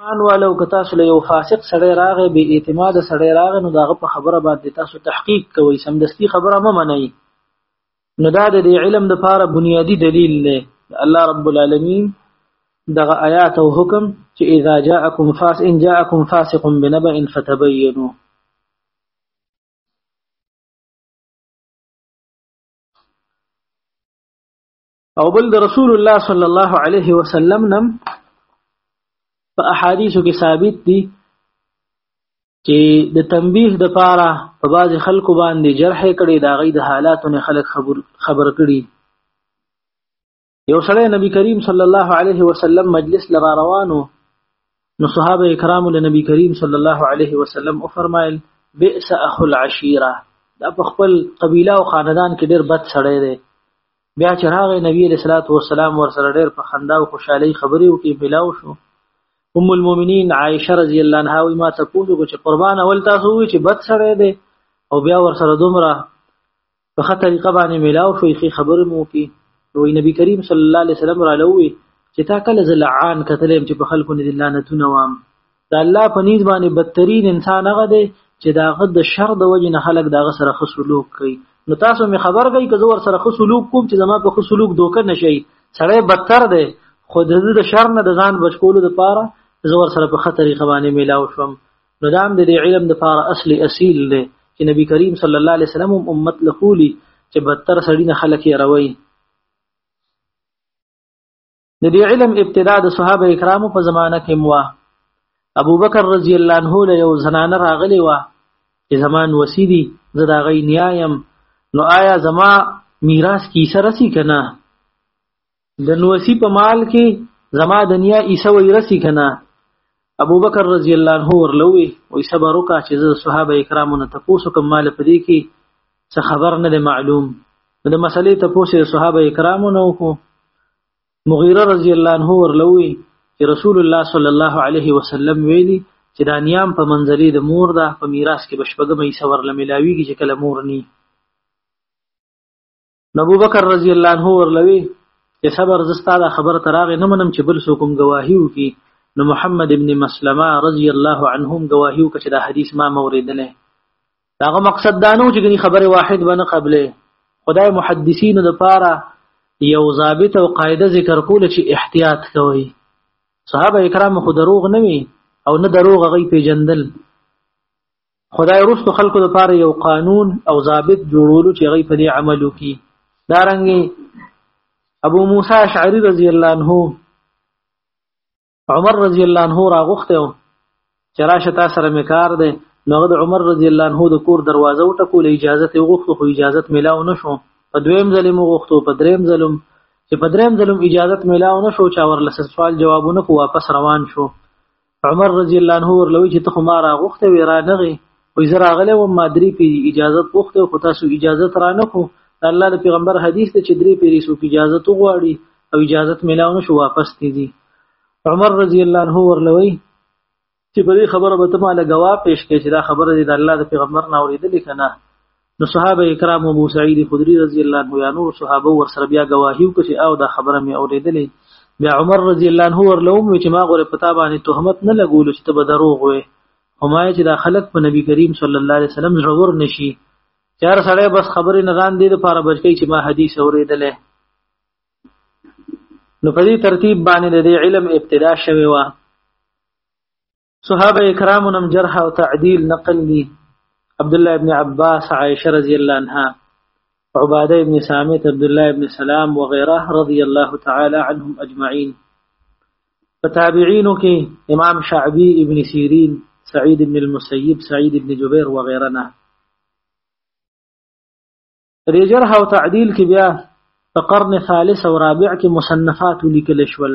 ایمان والو که تاسو له یو فاسق سړی راغی بې اعتماده سړی راغی نو د هغه په خبره باندې تاسو تحقیق کوئ سمدستي خبره مه منئ نو دا د دې علم دپاره بنیادي دلیل دی الله رب العالمین دغه آیات او حکم چې اذا جاءکم فاس ان جاءکم فاسق بنبأ فتبینوا او بل د رسول الله صلی الله علیه وسلم نم په احادیثو کې ثابت دي چې د تنبیه د پاره په باز خلکو باندې جرح کړي دا غي د حالاتو نه خلک خبر خبر کړي یو سړی نبی کریم صلی الله علیه وسلم مجلس لرا روانو نو صحابه کرام له نبی کریم صلی الله علیه وسلم او فرمایل بئس اخو العشیره دا په خپل قبیله او خاندان کې ډیر بد سړی دی بیا چې راغی نبی علیہ الصلوۃ والسلام ورسره ډېر په خندا او خوشحالي خبرې وکړي ملاو شو ام المؤمنین عائشه رضی الله عنها وی ما ته پوښتنه وکړه چې قربان اول تاسو وی چې بد سره دی او بیا ورسره دومره په خه طریقه باندې ملاو شو یې خبرې مو کی وی نبی کریم صلی الله علیه وسلم را لوي چې تا کله زلعان کتلم چې په خلکو نه لعنتونه وام د الله په نیز باندې بدترین انسان هغه دی چې داغه د شر د وجې نه خلک داغه سره خو سلوک کوي نو تاسو می خبر گئی که زور سره خو سلوک کوم چې زما په خو سلوک دوکه نشي سړی بدتر دی خو د دې د شر نه د ځان بچکولو د پاره زور سره په خطر خبانه میلاو شوم نو دام د دې علم د پاره اصلي اصیل دی چې نبی کریم صلی الله علیه وسلم امت لخولی چې بدتر سړی نه خلک یې روي د دې علم ابتدا د صحابه کرامو په زمانه کې مو ابو بکر رضی الله عنه له یو زنانه راغلی و چې زمان وسیدي زه دا غي نیایم نو آیا زما میراث کی سره سی کنه د نوسی په مال کې زما د نیا ایسه وی رسی کنه ابو بکر رضی الله عنه ورلوي وي صبر وکا چې زه صحابه کرامو نه تاسو کوم مال پدې کې څه خبر نه دی معلوم د مسلې ته پوسه صحابه کرامو نه وکړو مغیره رضی الله عنه ورلوي چې رسول الله صلی الله علیه وسلم ویلي چې دا نیام په منځلې د مور ده په میراث کې بشپګمې سور لملاویږي چې کله مور ني ابو بکر رضی الله عنه ورلوي چې صبر زستا دا خبر تراغه نه منم چې بل څوک هم گواهی وکي نو محمد ابن مسلمه رضی الله عنهم گواهی وکړي دا حدیث ما موریدلې داغه مقصد دا نه و چې غني خبره واحد بنه قبله خدای محدثین د پاره یو ضابط او قاعده ذکر کول چې احتیاط کوي صحابه کرام خو دروغ نه وي او نه دروغ غي پیجندل خدای رستو خلکو لپاره یو قانون او ضابط جوړولو چې غي په دې عمل وکي دا رنګي ابو موسی اشعری رضی الله عنه عمر رضی الله عنه راغوخته چې راشه تاسو سره میکار دی نو د عمر رضی الله عنه د کور دروازه وټکول اجازه ته غوښته خو اجازه ملاو نه شو په دویم ځل مو غوښتو په دریم ځل چې په دریم ځل اجازه ملاو نه شو چا ورلسه سوال جوابونه کو واپس روان شو عمر رضی الله عنه ورلوي چې ته خو ما راغوخته وې را نغې وې زه راغلی وم ما درې پیري اجازه غوښته خو تاسو اجازه را نه کو د الله د پیغمبر حدیث ته چې درې پیري څوک اجازه غواړي او اجازه ملاو نه شو واپس تیزي عمر رضی الله عنه ورلوي چې په دې خبره به ته مال غوا پیش کې چې دا خبره د الله د پیغمبر نه اوریدلې کنه نو صحابه کرام ابو سعید خدری رضی الله عنه یا نور صحابه ور سره بیا گواهی وکړي او دا خبره مې اوریدلې بیا عمر رضی الله عنه ورلوم چې ما غره پتا باندې تهمت نه لګول چې ته به دروغ وې همای چې دا خلک په نبی کریم صلی الله علیه وسلم زړور نشي چار سړی بس خبرې نه غان دي د پاره بچی چې ما حدیث اوریدلې نو په دې ترتیب باندې د علم ابتدا شوه صحابه کرامو نم جرح او تعدیل نقل دي عبد الله ابن عباس عائشه رضی الله عنها عباده ابن سامت عبد الله ابن سلام وغيره رضی الله تعالی عنهم اجمعين فتابعينو کې امام شعبي ابن سيرين سعيد ابن المسيب سعيد ابن جبير وغيره نه دې جرح او تعدیل کې بیا په قرن ثالث او رابع کې مصنفات لیکل شول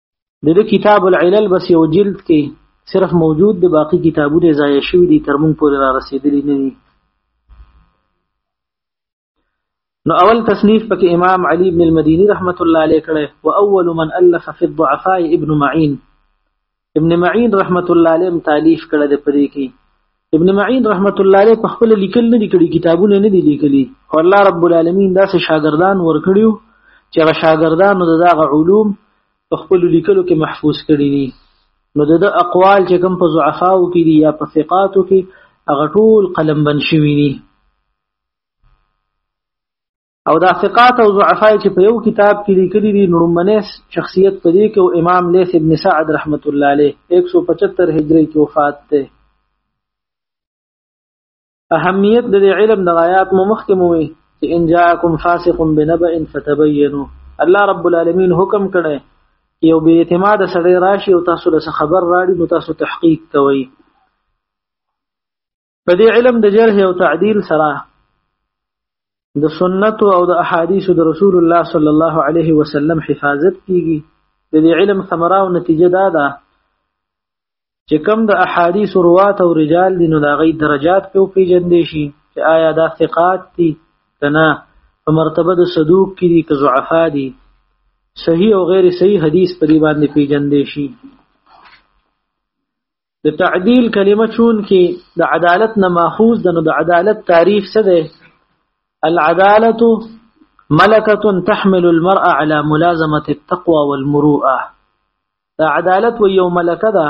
د دې کتاب العلل بس یو جلد کې صرف موجود دی باقی کتابونه ضایع شوی دي تر مونږ پورې را رسیدلی نه دي نو اول تصنیف پکې امام علی ابن المديني رحمت الله علیه کړه او اول من الف في الضعفاء ابن معين ابن معين رحمت الله علیه تالیف کړه د پرې کې ابن معین رحمت الله علیه په خپل لیکل نه لیکلي کتابونه نه دي لیکلي او الله رب العالمین داسې شاګردان ورکړیو چې هغه شاګردانو دغه علوم په خپل لیکلو کې محفوظ کړي دي نو د اقوال چې کوم په ضعفاو کې دي یا په ثقاتو کې هغه ټول قلم بن شوی دي او دا ثقات او ضعفاء چې په یو کتاب کې لیکلي دي نړمنه شخصیت په دې کې او امام لیث ابن سعد رحمت الله علیه 175 هجری کې وفات ده اهمیت د علم د غایات مو مخکې مو وي چې ان جاءکم فاسق بنبأ فتبینوا الله رب العالمین حکم کړی یو به اعتماد سړی راشي او تاسو له خبر راړي نو تاسو تحقیق کوئ په دې علم د جرح او تعدیل سره د سنت او د احادیث د رسول الله صلی الله علیه وسلم حفاظت کیږي د دې علم ثمره او نتیجه دا ده چې کم د احادیث روات او رجال دي نو دا غي درجات په پیجندې شي چې آیا دا ثقات دي کنا په مرتبه د صدوق کې دي که ضعفا دي صحیح او غیر صحیح حدیث په دی باندې پیجندې شي د تعدیل کلمه چون کې د عدالت نه ماخوذ ده نو د عدالت تعریف څه ده العدالة ملكة تحمل المرأة على ملازمة التقوى والمروءة دا عدالت و یو ملکه ده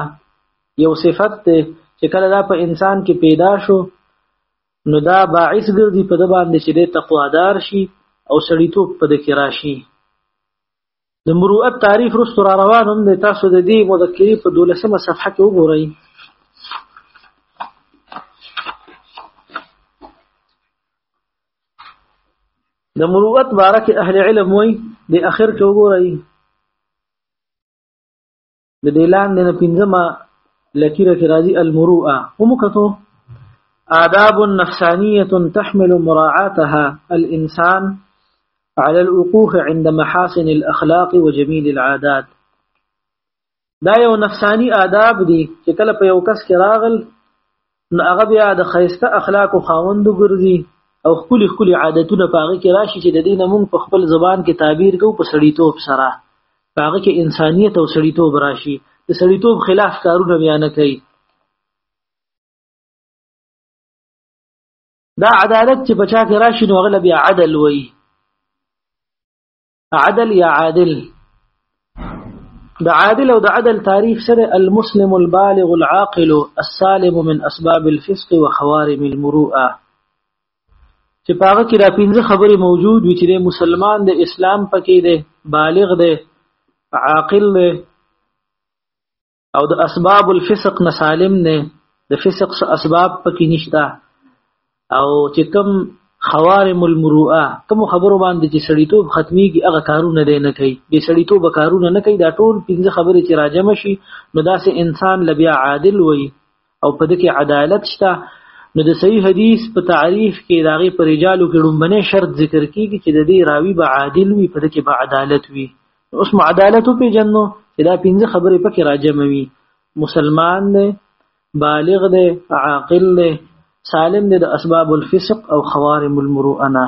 یو صفت ده چې کله دا په انسان کې پیدا شو نو دا باعث ګرځي په د باندې چې د تقوادار شي او سړیتوب په د کې راشي د مروءت تعریف رستو را روان هم دی تاسو د دې مذکری په 12مه صفحه کې وګورئ د مروءت باره کې اهل علم وایي د اخر کې وګورئ د دې لاندې نه پنځمه لکیره کې راځي المروءه هم کتو آداب نفسانية تحمل مراعاتها الإنسان على الوقوف عند محاسن الأخلاق وجميل العادات دا یو نفسانی آداب دي چې کله په یو کس کې راغل نو هغه بیا د خیسته اخلاق خاوند ګرځي او خپل خپل عادتونه پاغه کې راشي چې د دې نمون په خپل زبان کې تعبیر کو په سړیتوب سره پاغه کې انسانیت او سړیتوب راشي د سړیتوب خلاف کارونه بیا نه کوي دا عدالت چې بچا کې راشي نو غل بیا عدل وایي عدل یا عادل د عادل او د عدل تعریف سره المسلم البالغ العاقل السالم من اسباب الفسق وخوارم المروءه چې پاغه کې را پنځه خبرې موجود وي چې مسلمان د اسلام پکې دی بالغ دی عاقل دی او د اسباب الفسق نه سالم نه د فسق اسباب پکې نشته او چې کوم خوارم المروءه کوم خبرو باندې چې سړیتوب ختميږي هغه کارونه دی نه کوي به سړیتوب کارونه نه کوي دا ټول پنځه خبرې چې راجم شي نو داسې انسان لبیا عادل وي او په دې کې عدالت شته نو د صحیح حدیث په تعریف کې دا غي پر رجالو کې لومبنه شرط ذکر کیږي چې د دې راوی به عادل وي په دې کې به عدالت وي اوس مو عدالت په جنو چې دا پنځه خبرې پکې راجموي مسلمان دی بالغ دی عاقل دی سالم دی د اسباب الفسق او خوارم المروءه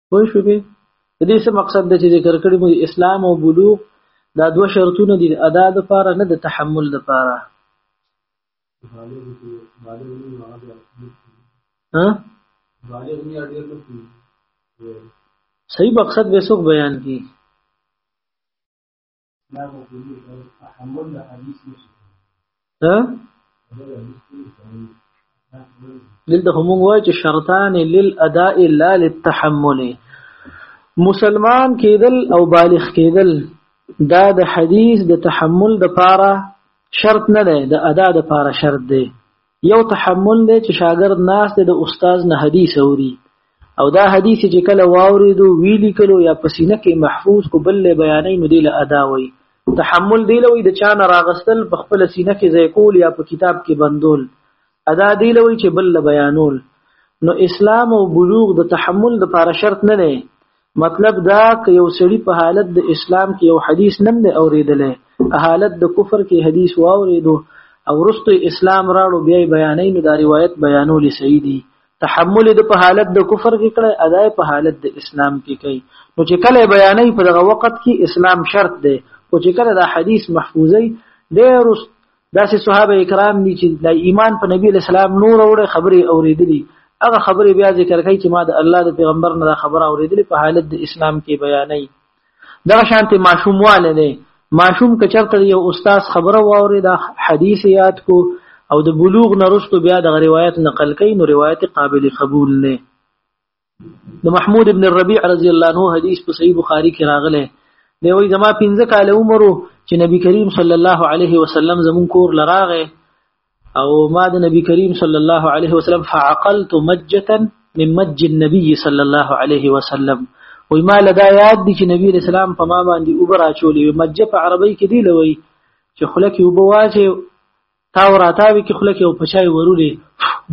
پوه شو به د دې څه مقصد د چې ذکر کړی مو اسلام او بلوغ دا دوه شرطونه دي ادا د پاره نه د تحمل د پاره ها صحیح مقصد به څوک بیان کی ها دلته هم وایي چې شرطان للاداء لا للتحمل مسلمان کېدل او بالغ کېدل دا د حدیث د تحمل د پاره شرط نه دی د ادا د پاره شرط دی یو تحمل دی چې شاګرد ناس دی د استاد نه حدیث اوري او دا حدیث چې کله واوریدو ویلی کلو یا پسینه کې محفوظ کو بل بیانې نو دی له ادا وي تحمل دی لوي د چا نه راغستل په خپل سینه کې ځای کول یا په کتاب کې بندول ادا دی لوي چې بل بیانول نو اسلام او بلوغ د تحمل لپاره شرط نه نه مطلب دا که یو سړی په حالت د اسلام کې یو حدیث نم نه اوریدلې حالت د کفر کې حدیث واوریدو او رستو اسلام راړو بیا بیانې نو دا روایت بیانول صحیح دي تحمل د په حالت د کفر کې کړي اداي په حالت د اسلام کې کوي نو چې کله بیانې په دغه وخت کې اسلام شرط دی او چې کله دا حدیث محفوظي ډېر داسې صحابه کرام دي چې د ایمان په نبی اسلام نور وروړي خبرې اوریدلي هغه خبرې بیا ذکر کوي چې ما د الله د پیغمبر نه خبره اوریدلې په حالت د اسلام کې بیانې دا شانته معشوم واله نه معشوم کچرته یو استاد خبره واوري دا حدیث یاد کو او د بلوغ نه رسټو بیا د روایت نقل کوي نو روایت قابل قبول نه د محمود ابن الربيع رضی الله عنه حدیث په صحیح بخاری کې راغلی دی وایي زما 15 کال عمر چې نبی کریم صلی الله علیه وسلم زمون کور لراغه او ما د نبی کریم صلی الله علیه وسلم فعقلت مجه من مج النبي صلى الله عليه وسلم وای ما لدا یاد دي چې نبی اسلام په ما باندې اوبر اچولې مجه په عربی کې دی لوي چې خلک یو بواچه تاو راتاوي کې خلک او پچای وروري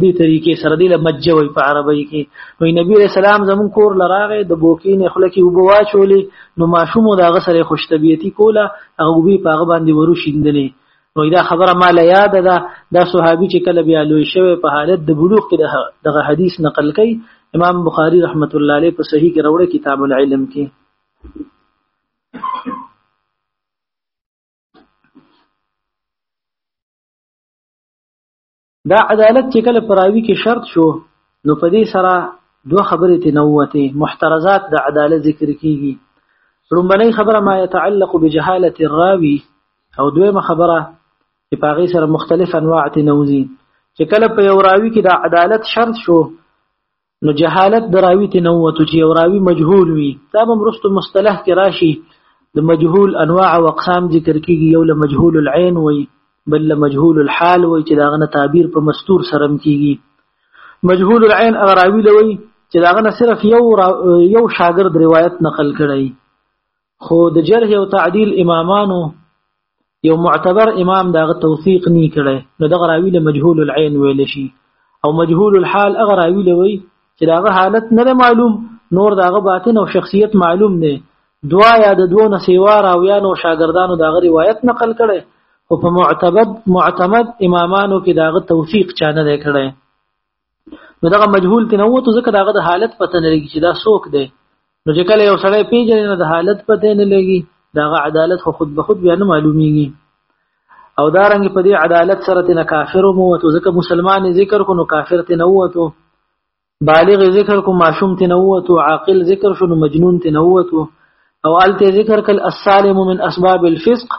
دې طریقې سره دې لمجوي په عربی کې نو نبی رسول الله زمون کور لراغه د بوکینې خلک او بواچولې نو ماشوم دا غسرې خوش طبيعتي کوله هغه وی په هغه باندې ورو شیندلې نو دا خبره ما لا یاد ده دا صحابي چې کله بیا لوی شوی په حالت د بلوغ کې دغه حدیث نقل کړي امام بخاری رحمت الله علیه په صحیح کې راوړی کتاب العلم کې دا عدالت چې کله پراوي کې شرط شو نو په دې سره دوه خبرې تنوته محترزات د عدالت ذکر کیږي لومړی خبره ما يتعلق بجهاله الراوي او دویمه خبره چې په هغه سره مختلف انواع تنوزي چې کله په یو راوي کې د عدالت شرط شو نو جهالت د راوي ته نه وته چې راوي مجهول وي دا به مرستو مصطلح کې راشي د مجهول انواع او اقسام ذکر کیږي یو له مجهول العين وي بل له مجهول الحال وي چې دا غنه تعبیر په مستور سره کیږي مجهول العين هغه راوي لوي چې دا غنه صرف یو را... یو شاګرد روایت نقل کړي خو د جرح او تعدیل امامانو یو معتبر امام دغه توثیق نه کړي نو دغه راوی له مجهول العين ویل شي او مجهول الحال هغه راوی لوي چې دغه حالت نه معلوم نور دغه باطن او شخصیت معلوم نه دوا یا د دوه نسیوا راویان او شاګردانو دغه روایت نقل کړي او په معتبد معتمد امامانو کې دغه توثیق چانه کړي نو دغه مجهول ته نه وته ځکه دغه د حالت پته نه لګي چې دا څوک دی نو چې کله یو سړی پیژنې نه د حالت پته نه لګي دغه عدالت خو خود به خود بیا نه معلومیږي او دا رنګ په دې عدالت سره تنه کافر مو وته ځکه مسلمان ذکر کو نو کافر ته نه وته بالغ ذکر کو معشوم ته نه وته عاقل ذکر شو نو مجنون ته نه وته او الته ذکر کل السالم من اسباب الفسق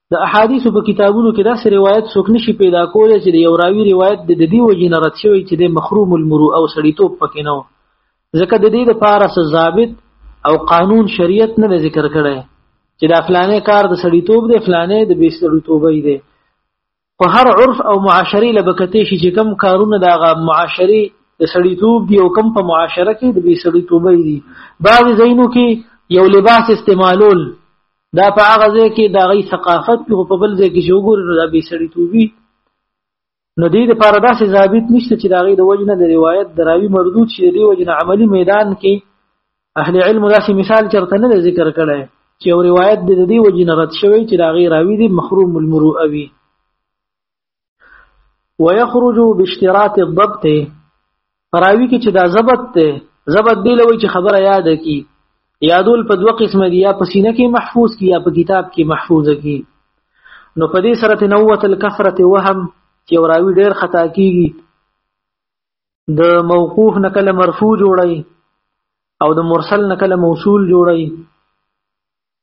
د احادیث په کتابونو کې داسې روایت څوک نشي پیدا کولی چې د یو راوی روایت د دې وجې نه رد شوی چې د محروم المرو او سړیتوب پکې نه و ځکه د دې لپاره څه ضابط او قانون شریعت نه ذکر کړی چې دا فلانه کار د سړیتوب دی فلانه د بې سړیتوبۍ دی په هر عرف او معاشري لبکتې شي چې کم کارونه دا غا معاشري د سړیتوب دی او کم په معاشره کې د بې سړیتوبۍ دی بعض زینو کې یو لباس استعمالول دا په هغه ځای کې دا غي ثقافت په په بل ځای کې شو ګور نو دا به سړی توبي نو دې لپاره داسې ضابط نشته چې دا غي د وجنه د روایت دراوی مردود شي دې وجنه عملی میدان کې اهل علم داسې مثال چرته نه ذکر کړي چې یو روایت د دې وجنه رد شوی چې دا غي راوی دې محروم المروءوي ويخرج باشتراط الضبط راوی کې چې دا ضبط ته ضبط دی لوي چې خبره یاد کی یادول په دوه قسم دی یا په سینه کې محفوظ کی یا په کتاب کې محفوظ کی نو په دې سره تنوت الکثرت وهم چې راوی ډیر خطا کیږي د موقوف نکله مرفوع جوړي او د مرسل نکله موصول جوړي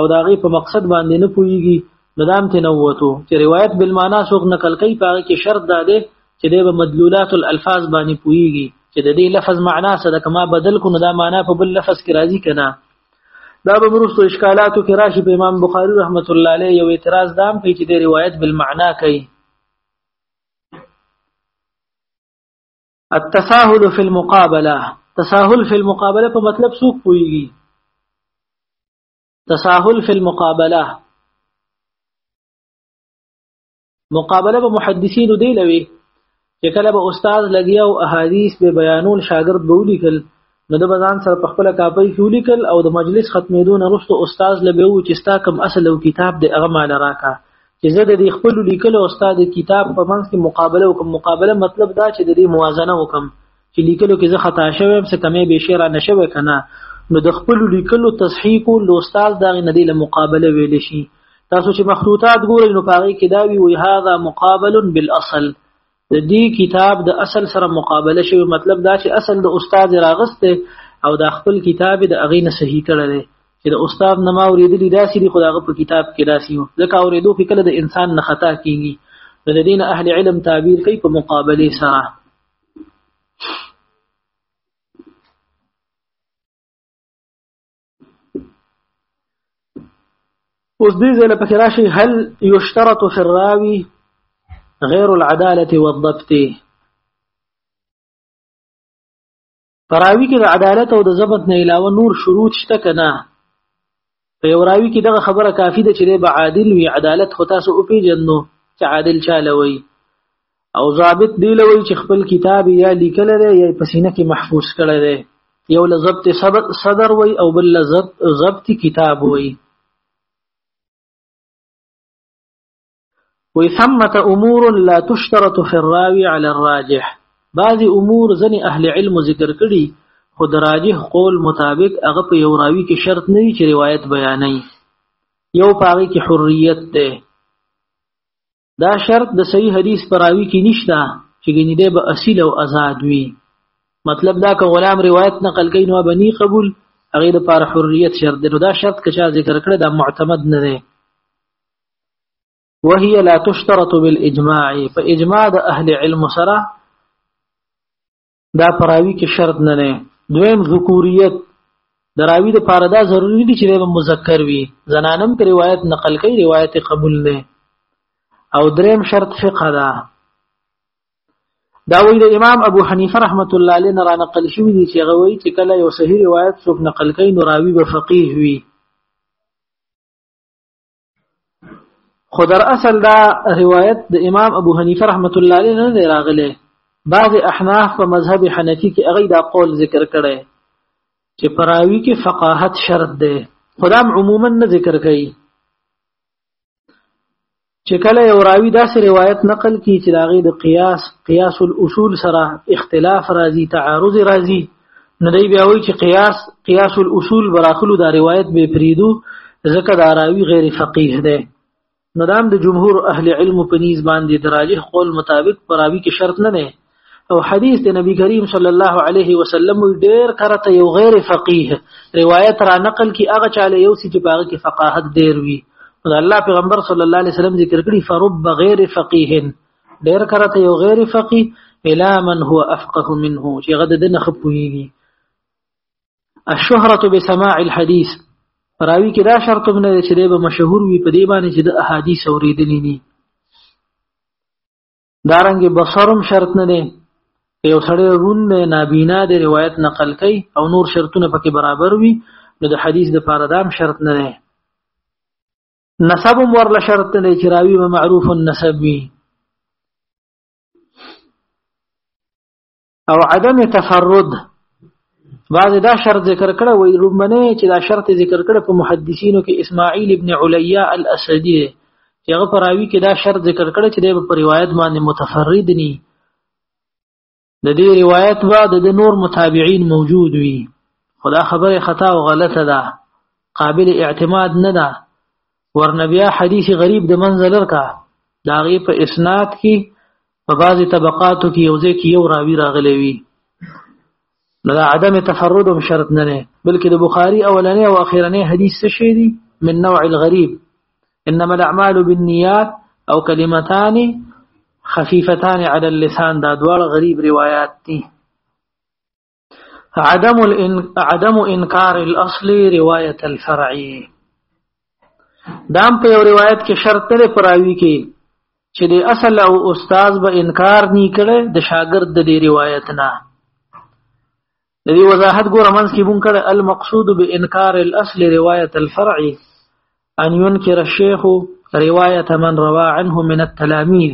او دا غي په مقصد باندې نه پويږي ندام ته نووتو چې روایت بالمعنا څوک نقل کوي پاره کې شرط دا دی چې د مدلولات الالفاظ باندې پويږي چې د دې لفظ معنا څه ده کما بدل کو ندا معنا په بل لفظ کې راځي کنه دا به مرستو اشکالاتو کې راشي په امام بخاری رحمت الله علیه یو اعتراض دام کوي چې د روایت بالمعنا کوي التساهل فی المقابله تساهل فی المقابله په مطلب څوک پويږي تساهل فی المقابله مقابله به محدثین دی لوي چې کله به استاد لګیا او احادیث به بیانول شاګرد به ولیکل نو د بزان سره په خپل کاپي کې ولیکل او د مجلس ختمېدو نه وروسته استاد لبیو چې ستا کوم اصل او کتاب د هغه مال راکا چې زه د دې خپل لیکل او استاد کتاب په منځ کې مقابله وکم مقابله مطلب دا چې د دې موازنه وکم چې لیکلو کې زه خطا شوم څه کمې به شي را نشوي کنه نو د خپل لیکلو تصحیح کو لوستاز دا نه دی له مقابله ویل شي تاسو چې مخطوطات ګورئ نو پاره کې دا وی وی هاذا مقابل بالاصل د دې کتاب د اصل سره مقابله شوی مطلب دا چې اصل د استاد راغسته او د خپل کتاب د اغې نه صحیح کړی دی چې د استاد نه ما اوریدلی داسې دی خو دغه په کتاب کې داسې و ځکه اوریدو کې کله د انسان نه خطا کیږي نو د دین اهل علم تعبیر کوي په مقابله سره اوس دې ځله پکې راشي هل یشترط فی الراوی غیر العداله والضبط فراوی کې د عدالت او د ضبط نه علاوه نور شروط شته کنه په یو راوی کې دغه خبره کافی ده چې به عادل وي عدالت خو تاسو او پیژنو چې عادل چاله وي او ضابط دی لوي چې خپل کتاب یا لیکل دی یا په سینه کې محفوظ کړی دی یو له ضبط صدر وي او بل له ضبط کتاب وي وي ثمه امور لا تشترط في الراوي على الراجح بعض امور ځنې اهل علم ذکر کړي خو د راجح قول مطابق هغه په یو راوي کې شرط نه وي چې روایت بیانوي یو پاغي کې حریت ده دا شرط د صحیح حدیث پراوی کې نشته چې ګنې دی به اصیل او آزاد وي مطلب دا که غلام روایت نقل کین او بنی قبول هغه د پر حریت شرط دی دا شرط که چا ذکر کړی دا معتمد نه دی وهي لا تشترط بالاجماع فاجماع اهل علم سره دا پراوی کې شرط نه نه دویم ذکوریت دراوی د پاره دا ضروری نه دي چې د مذکر وي زنانم پر روایت نقل کوي روایت قبول نه او دریم شرط فقه ده دا وی د امام ابو حنیفه رحمت الله علیه را نقل شوی دی چې غوي چې کله یو صحیح روایت څوک نقل کوي نو راوی به فقيه وي خو در اصل دا روایت د امام ابو حنیفه رحمت الله علیه نه دی راغلی بعض احناف په مذهب حنفي کې هغه دا قول ذکر کړی چې پراوی کې فقاهت شرط دی خدام عموما نه ذکر کوي چې کله یو راوی داسې روایت نقل کی چې داغه د قیاس قیاس الاصول سره اختلاف راځي تعارض راځي نو دی بیا وایي چې قیاس قیاس الاصول براخلو دا روایت به پریدو ځکه دا راوی غیر فقیه دی نو دام د جمهور اهل علم په نیز باندې دراجه قول مطابق پراوی کې شرط نه نه او حدیث د نبی کریم صلی الله علیه وسلم ډیر کرته یو غیر فقیه روایت را نقل کی هغه چاله یو سی چې باغ کې فقاهت ډیر وی الله پیغمبر صلی الله علیه وسلم ذکر کړی فرب غیر فقیه ډیر کړه ته یو غیر فقی الا من هو افقه منه چې غد دنه خپویږي الشهرة بسماع الحديث راوی کې دا شرط هم نه دی چې دی به مشهور وي په دې باندې چې د احادیث اورېدلې دي دارنګ بصرم شرط نه دی یو سړی رون دی نابینا دی روایت نقل کوي او نور شرطونه پکې برابر وي نو د حدیث د پاره دام شرط نه دی نسب ور له شرط دی چې راوی به معروف النسب وي او عدم تفرد بعض دا شرط ذکر کړه وی رومنه چې دا شرط ذکر کړه په محدثینو کې اسماعیل ابن علیا الاسدی چې هغه پراوی کې دا شرط ذکر کړه چې د په روایت باندې متفرد ني د دې روایت به د نور متابعین موجود وي خدا خبره خطا او غلطه ده قابل اعتماد نه ده ورنبیا حدیث غریب د منزلر کا دا غي په اسناد کې په بعضي طبقاتو کې یو ځای کې یو راوی راغلی وي نو دا عدم تفرد هم شرط نه نه بلکې د بخاری اولنې او اخیرنې حدیث څه شي دي من نوع الغریب انما الاعمال بالنيات او كلمتان خفيفتان على اللسان دا دوال غريب روايات دي عدم الان عدم انكار الاصل روايه الفرعي دام په یو روایت کې شرط لري پراوي کې چې د اصل او استاد به انکار نې کړي د شاګرد د روایت نه د دې وضاحت ګور منځ کې مونږ کړه المقصود بانکار الاصل روایت الفرع ان ينكر الشيخ روايه من روى عنه من التلاميذ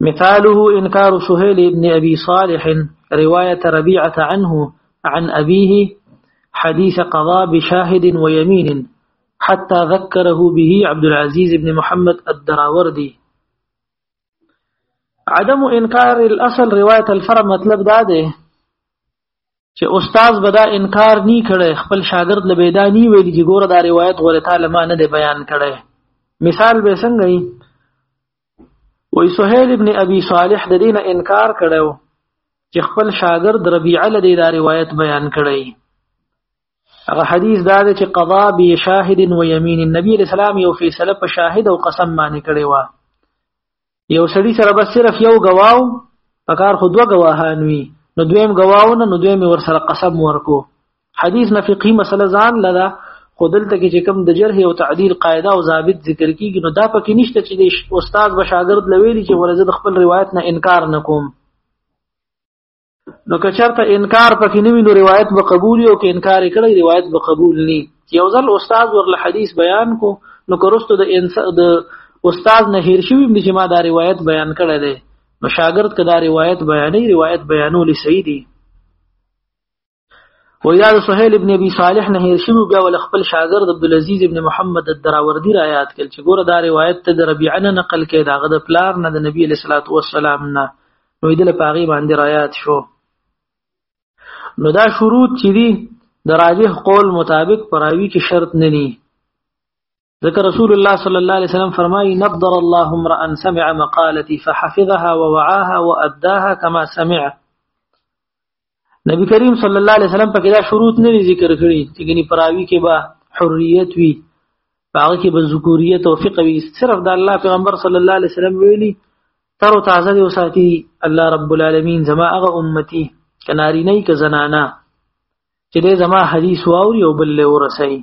مثاله إنكار سهيل بن أبي صالح رواية ربيعة عنه عن أبيه حديث قضاء بشاهد ويمين حتى ذكره به عبد العزيز بن محمد الدراوردي عدم انکار الاصل روایت الفرع مطلب دا دی چې استاد به دا انکار نی کړي خپل شاګرد له بيدا نی ویل چې ګوره دا روایت غوړه تعالی ما نه دی بیان کړي مثال به څنګه وي وای سهيل ابن ابي صالح د دین انکار کړو چې خپل شاګرد ربيعه له دې دا روایت بیان کړي هغه حدیث دا دی چې قضا به شاهد و یمین النبی علیہ السلام یو فیصله په شاهد او قسم باندې کړی و یو سړی سره بس صرف یو گواو پکار خو دوه گواهان وی نو دویم گواونه نو دویم ور سره قسم ورکو حدیث نه فقهي مسله ځان لدا خو دلته کې چې کوم د جرح او تعدیل قاعده او ضابط ذکر کیږي نو دا پکې نشته چې د استاد بشاګرد لویلی چې ورزه د خپل روایت نه انکار نکوم نو که چرته انکار پکې نه وي نو روایت به قبول او که انکار کړي روایت به قبول ني یو ځل استاد ورله حدیث بیان کو نو کرستو د د استاد نه هیر شوی د چې ما دا روایت بیان کړی دی نو شاګرد کدا روایت بیانې روایت بیانول صحیح دی و دا د سهيل ابن ابي صالح نه هیر شوی بیا ول خپل شاګرد عبد العزيز ابن محمد الدراوردی را یاد کړ چې ګوره دا روایت ته د ربيعه نه نقل کړي دا غد پلار نه د نبی صلی الله علیه وسلم نه نو دې له پاغي باندې را یاد شو نو دا شروط چې دي د راجح قول مطابق پراوی کې شرط نه دي ذكر رسول الله صلى الله عليه وسلم فرمائي نظر الله امرأ سمع مقالتي فحفظها ووعاها وأداها كما سمع نبی کریم صلی الله علیه وسلم پکې دا شروط نه ذکر کړی چې ګني پراوی کې به حریت وي هغه کې به ذکوریت او فقه وي صرف د الله پیغمبر صلی الله علیه وسلم ویلي تر تازه دی وساتي الله رب العالمین زما هغه امتی کناری نه ک زنانا چې دې زما حدیث واوري او بل ورسي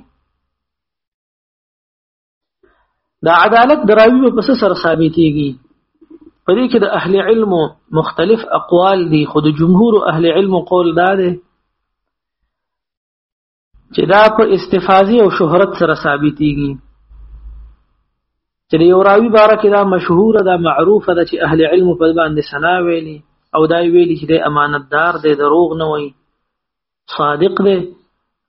دا عدالت دراوی په پس سره ثابتېږي په دې کې د اهل علم مختلف اقوال دي خو د جمهور اهل علم قول دا دی چې دا په استفاضه او شهرت سره ثابتېږي چې یو راوی باره کې دا مشهور ده معروفه ده چې اهل علم په باندې ثنا ویلي او دا ویلي چې د امانتدار دی دروغ نه وایي صادق دی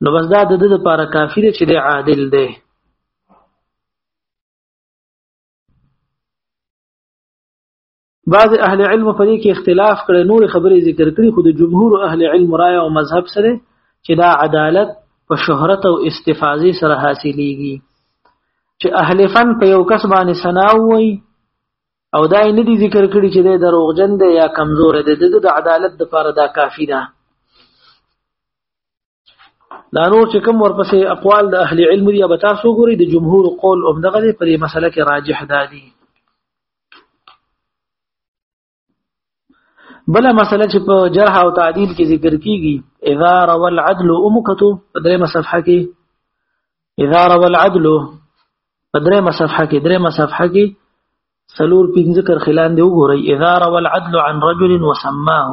نو بس دا د دې لپاره کافی دی چې دی عادل دی بعض اهل علم په دې کې اختلاف کړي نور خبرې ذکر کړي خو د جمهور اهل علم رائے او مذهب سره چې دا عدالت په شهرت او استفاضه سره حاصلېږي چې اهل فن په یو کس باندې ثنا وایي او دا نه دي ذکر کړی چې د دروغجن دی یا کمزور دی د د عدالت لپاره دا کافی ده دا نور چې کوم ورپسې اقوال د اهل علم دی به تاسو ګوري د جمهور قول هم دغه دی پر مسله کې راجح دادی بل مسله چې په جرح او تعدیل کې ذکر کیږي اذا روى العدل امکتو په درېمه صفحه کې اذا روى العدل په درېمه صفحه کې درېمه صفحه کې سلور پنځه کرخلان دی وګورئ اذا روى العدل عن رجل وسماه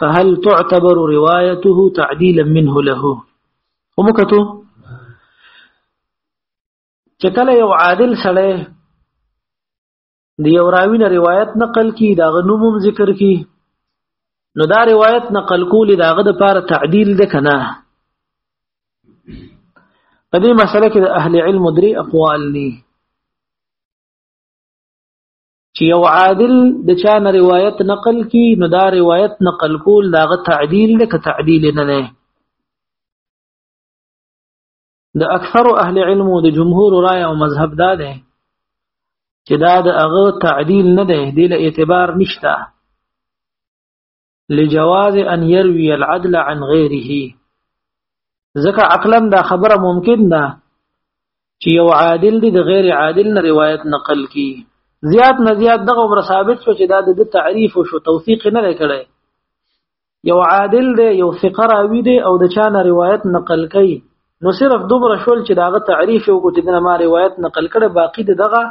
فهل تعتبر روايته تعديلا منه له ومکتو چې کله یو عادل سړی د یو راوی نه روایت نقل کی دا غنوم ذکر کی نو دا روایت نقل کول دا غد لپاره تعدیل ده کنه په دې مسله کې د اهل علم درې اقوال دي چې یو عادل د چا نه روایت نقل کی نو دا روایت نقل کول دا غ تعدیل ده که تعدیل نه نه د اکثر اهل علم او د جمهور رائے او مذهب دا ده چې دا د هغه تعدیل نه ده د له اعتبار نشته لجواز ان يروي العدل عن غيره ځکه عقلا دا خبره ممکن ده چې یو عادل دی د غیر عادل نه روایت نقل کی زیات نه زیات دغه عمر ثابت شو چې دا د تعریف شو توثیق نه کړي یو عادل دی یو ثقه راوی دی او د چا نه روایت نقل کوي نو صرف دومره شول چې داغه تعریف یو کو چې دنه ما روایت نقل کړي باقی دغه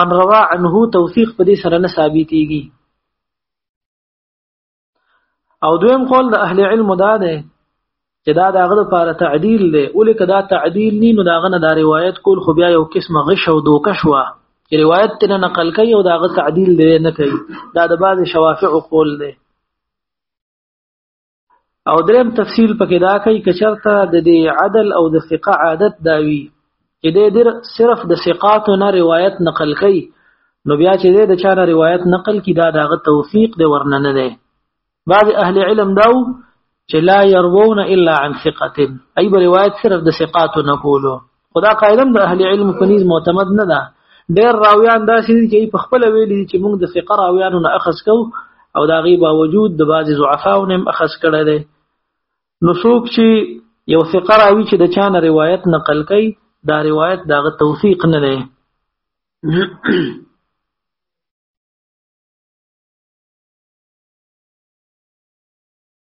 من روا عنه توثیق په دې سره نه ثابتېږي او دویم قول د اهل علم دا ده چې دا داغه لپاره تعدیل دی ولې کدا تعدیل نی نو داغه نه دا روایت کول خو بیا یو قسمه غش او دوکه شوه روایت تنه نقل کوي او داغه تعدیل دی نه کوي دا د بعض شوافع قول دی او دریم تفصیل پکې دا کوي چې چرته د دې عدل او د ثقه عادت داوي چې دې در صرف د ثقاتو نه روایت نقل کوي نو بیا چې دې د چا نه روایت نقل کی دا دغه توفیق دی ورنه نه دی بعض اهل علم داو چې لا يروون الا عن ثقه اي روایت صرف د ثقاتو نه کولو خدا قاعده د اهل علم په نيز معتمد نه ده ډېر راویان داسې دي چې په خپل ویلي چې موږ د ثقه راویانو نه اخذ کو او دا غي باوجود د بعضي ضعفاو نه اخذ کړی دی نو څوک چې یو ثقه راوي چې د چانه روایت نقل کوي دا روایت دغه توثیق نه دی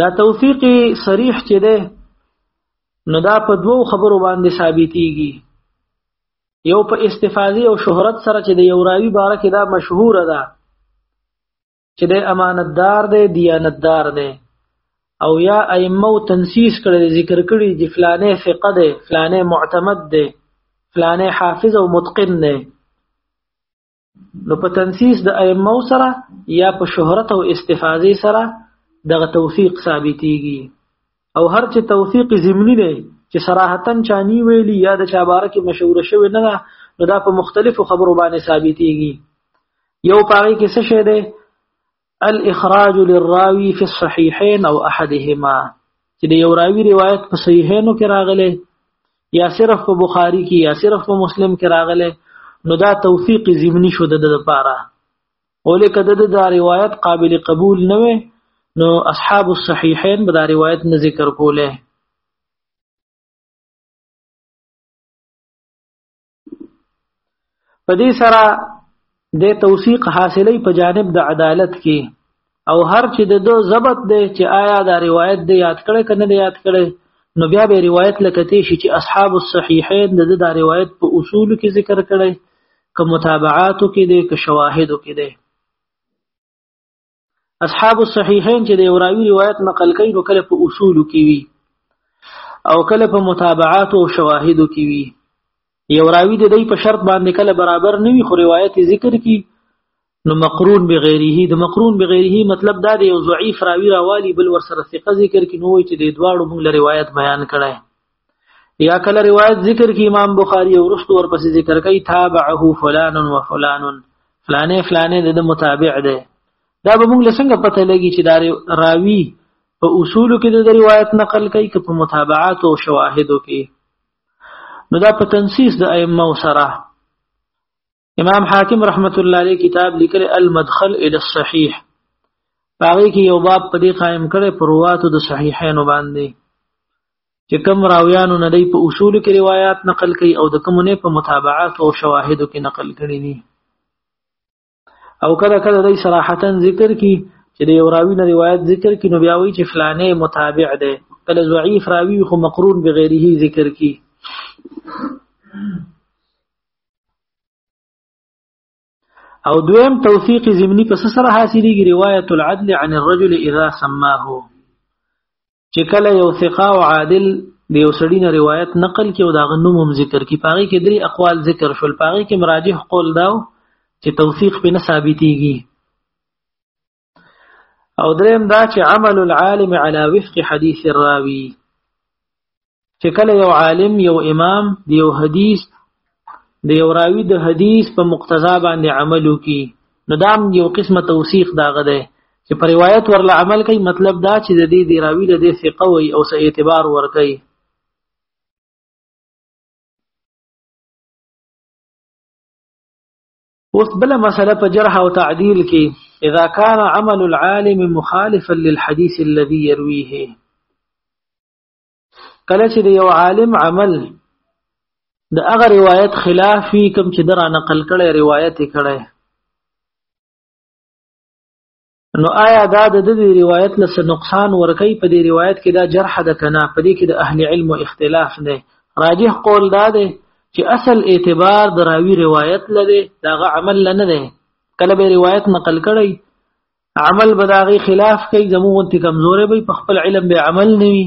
دا توفیق صریح چې ده نو دا په دوو خبرو باندې ثابتېږي یو په استفاده او شهرت سره چې د یو راوی باره کې دا مشهور ده چې د امانتدار دی دیانتدار دی او یا ائمه او تنسیس کړي ذکر کړي چې فلانه ثقه دی فلانه معتمد دی فلانه حافظ او متقن دی نو په تنسیس د ائمه سره یا په شهرت او استفاضه سره دغه توثیق ثابتېږي او هر چې توثیق ضمنی دی چې صراحتن چانی ویلی یا د چاباره کې مشهور شوی نه ده نو دا په مختلفو خبرو باندې ثابتېږي یو پاره کې څه شه ده الاخراج للراوي في الصحيحين او احدهما چې د یو راوی روایت په صحیحینو کې راغله یا صرف په بخاری کې یا صرف په مسلم کې راغله نو دا توثیق ضمنی شو د لپاره اولې کده دا روایت قابل قبول نه وي نو اصحاب الصحيحين به دا روایت نه ذکر کوله په دې سره د توثیق حاصلې په جانب د عدالت کې او هر چې د دو ضبط دی چې آیا دا روایت دی یاد کړي کنه دی یاد کړي نو بیا به روایت لکته شي چې اصحاب الصحیحین د دا روایت په اصول کې ذکر کړي که متابعاتو کې دی که شواهدو کې دی اصحاب الصحيحين چې د یو راوي روایت نقل کوي نو کله په اصول کې وي او کله په متابعات او شواهد کې وي یو راوي د دې په شرط باندې کله برابر نه وي خو روایت ذکر کی نو مقرون بغیره د مقرون بغیره مطلب دا دی یو ضعیف راوی راوالی بل ور سره ثقه ذکر کی نو چې د دواړو موږ روایت بیان کړي یا کله روایت ذکر کی امام بخاری او رشد ورپسې ذکر کوي تابعه فلان و فلان فلانه فلانه د متابع ده دا به موږ لسنګ پته لګي چې دا راوی په اصول کې د روایت نقل کوي که په متابعات او شواهدو کې نو دا په تنسیس د ائمه سره امام حاکم رحمت الله علیه کتاب لیکل المدخل الى الصحيح هغه کې یو باب په دې قائم کړي پرواتو د صحیحین باندې چې کوم راویانو نه دی په اصول کې روایت نقل کړي او د کوم نه په متابعات او شواهدو کې نقل کړي دي او کله کله دی صراحتا ذکر کی چې د یو راوی نه روایت ذکر کی نو بیا وی چې فلانه متابع ده کله ضعیف راوی خو مقرون بغیره ذکر کی او دویم توثیق ضمنی پس سره حاصلېږي روایت العدل عن الرجل اذا سماه چې کله یو ثقه او عادل د یو سړی نه روایت نقل کې او دا غنوم هم ذکر کې پاره کې درې اقوال ذکر شول پاره کې مراجح قول داو چې توثیق په نه ثابتېږي او دریم دا چې عمل العالم على وفق حديث الراوي چې کله یو عالم یو امام دی یو حدیث دی یو راوی د حدیث په مقتضا باندې عمل وکي نو دا یو قسمه توثیق دا غده چې پر روایت ورله عمل کوي مطلب دا چې د دې دی راوی د دې ثقه وي او سه اعتبار ور کوي اوس بل مسله په جرح او تعديل کې اذا كان عمل العالم مخالفا للحديث الذي يرويه کله چې یو عالم عمل د هغه روایت خلاف وي کوم چې درا نقل کړي روایت کړي نو آیا دا د دې روایت له نقصان ورکې په دې روایت کې دا جرح ده کنه په دې کې د اهل علم اختلاف دی راجح قول دا دی چې اصل اعتبار د راوی روایت لده دا غ عمل لنه ده کله به روایت نقل کړي عمل بداغي خلاف کوي زموږ ته کمزورې به په خپل علم به عمل نوي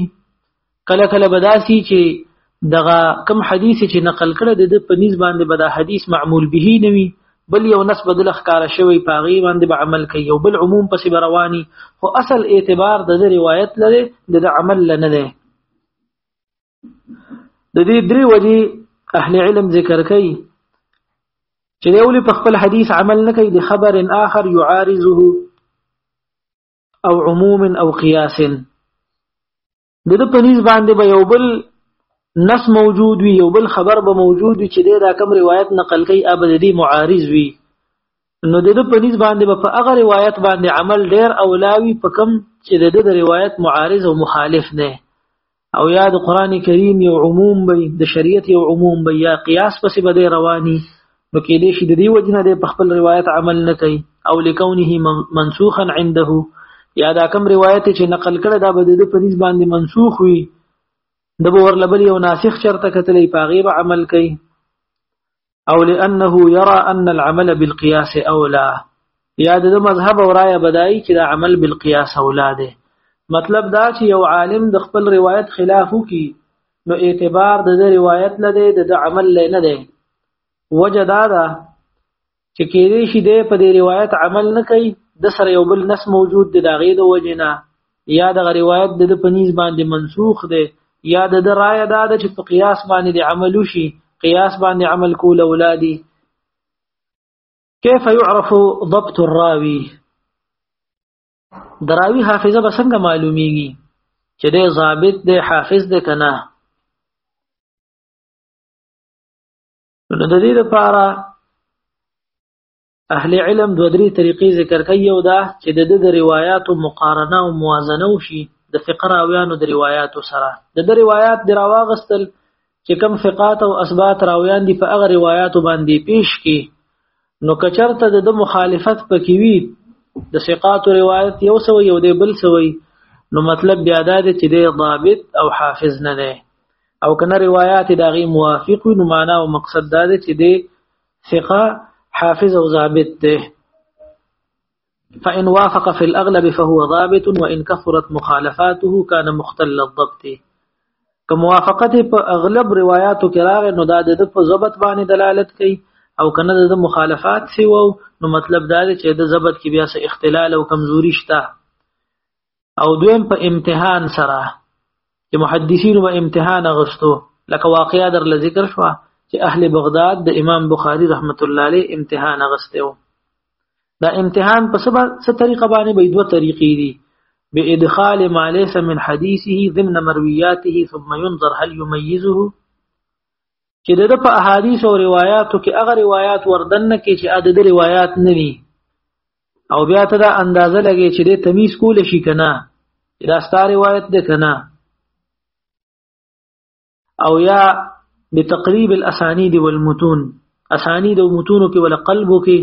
کله کله بداسي چې دغه کم حدیث چې نقل کړه د په نس باندې به دا حدیث معمول به نه وي بل یو نس بدل ښکارا شوی پاغي باندې به عمل کوي او بل عموم پسې رواني خو اصل اعتبار د روایت لري د عمل نه ده د دې درې وجې اهل علم ذکر کوي چې دی ولې په خپل حدیث عمل نه کوي د خبر آخر يعارضه او عموم او قياس د دې پنيز باندې به یو بل نص موجود وي یو بل خبر به موجود وي چې دا کوم روایت نقل کوي ابد دي معارض وي نو د دې پنيز باندې به په هغه روایت باندې عمل ډیر اولاوي په کم چې د دې روایت معارض او مخالف نه او یا د قران کریم یو عموم به د شریعت یو عموم به یا قیاس پسې به دی رواني نو کې دې شي د دې وجنه د خپل روایت عمل نه کوي او لکونه منسوخا عنده یا دا کم روایت چې نقل کړه دا به د پنځ باندې منسوخ وي د بور لبل یو ناسخ چرته کتلې پاغي به عمل کوي او لانه يرى ان العمل بالقياس اولى یا د مذهب او رائے بدای چې دا عمل بالقياس اولى ده مطلب دا چې یو عالم د خپل روایت خلاف وکي نو اعتبار د روایت نه دی د عمل نه دی وجه دا ده چې کېدې شي د په دې روایت عمل نه کوي د سره یو بل نس موجود دی دا غي د وجنه یا دغه روایت د په نيز باندې منسوخ دی یا د رایه دا ده چې په قیاس باندې د عمل شي قیاس باندې عمل کول اولادي كيف يعرف ضبط الراوي دراوي حافظه به څنګه معلومیږي چې د ضابط د حافظ د کنه نو د دې لپاره اهل علم دوه درې طریقې ذکر کوي یو دا چې د د روایتو مقارنه او موازنه وشي د فقه راویانو د روایتو سره د د روایت د راواغستل چې کم فقات او اثبات راویان دي په هغه روایتو باندې پیش کی نو کچرته د د مخالفت پکې وي د فقات روایت یو سو یو دی بل سوی نو مطلب بیا دا دی چې د ضابط او حافظ نه نه او کنه روایت داغي موافق نو معنا او مقصد دا دی چې د ثقه حافظ او ضابط ده فإن وافق في الأغلب فهو ضابط وإن كثرت مخالفاته كان مختل الضبط که موافقت په اغلب روایاتو کې راغی نو دا د په ضبط باندې دلالت کوي او کنه د مخالفات سی وو نو مطلب دا دی چې د ضبط کې بیا څه اختلال او کمزوري شته او دویم په امتحان سره چې محدثین به امتحان غشتو لکه واقعیا در ذکر شو چې اهل بغداد د امام بخاری رحمت الله علیه امتحان غشته و دا امتحان په سبا څه طریقه باندې به دوه طریقې دي بادخال ما ليس من حديثه ضمن مروياته ثم ينظر هل يميزه چې د په احادیث او روایتو کې هغه روایت وردن کې چې د روایت نه وي او بیا ته دا اندازه لګې چې دې تمیز کول شي کنه دا ستاره روایت ده کنه او یا بتقریب الاسانید والمتون اسانید او متون کې ول قلبو کې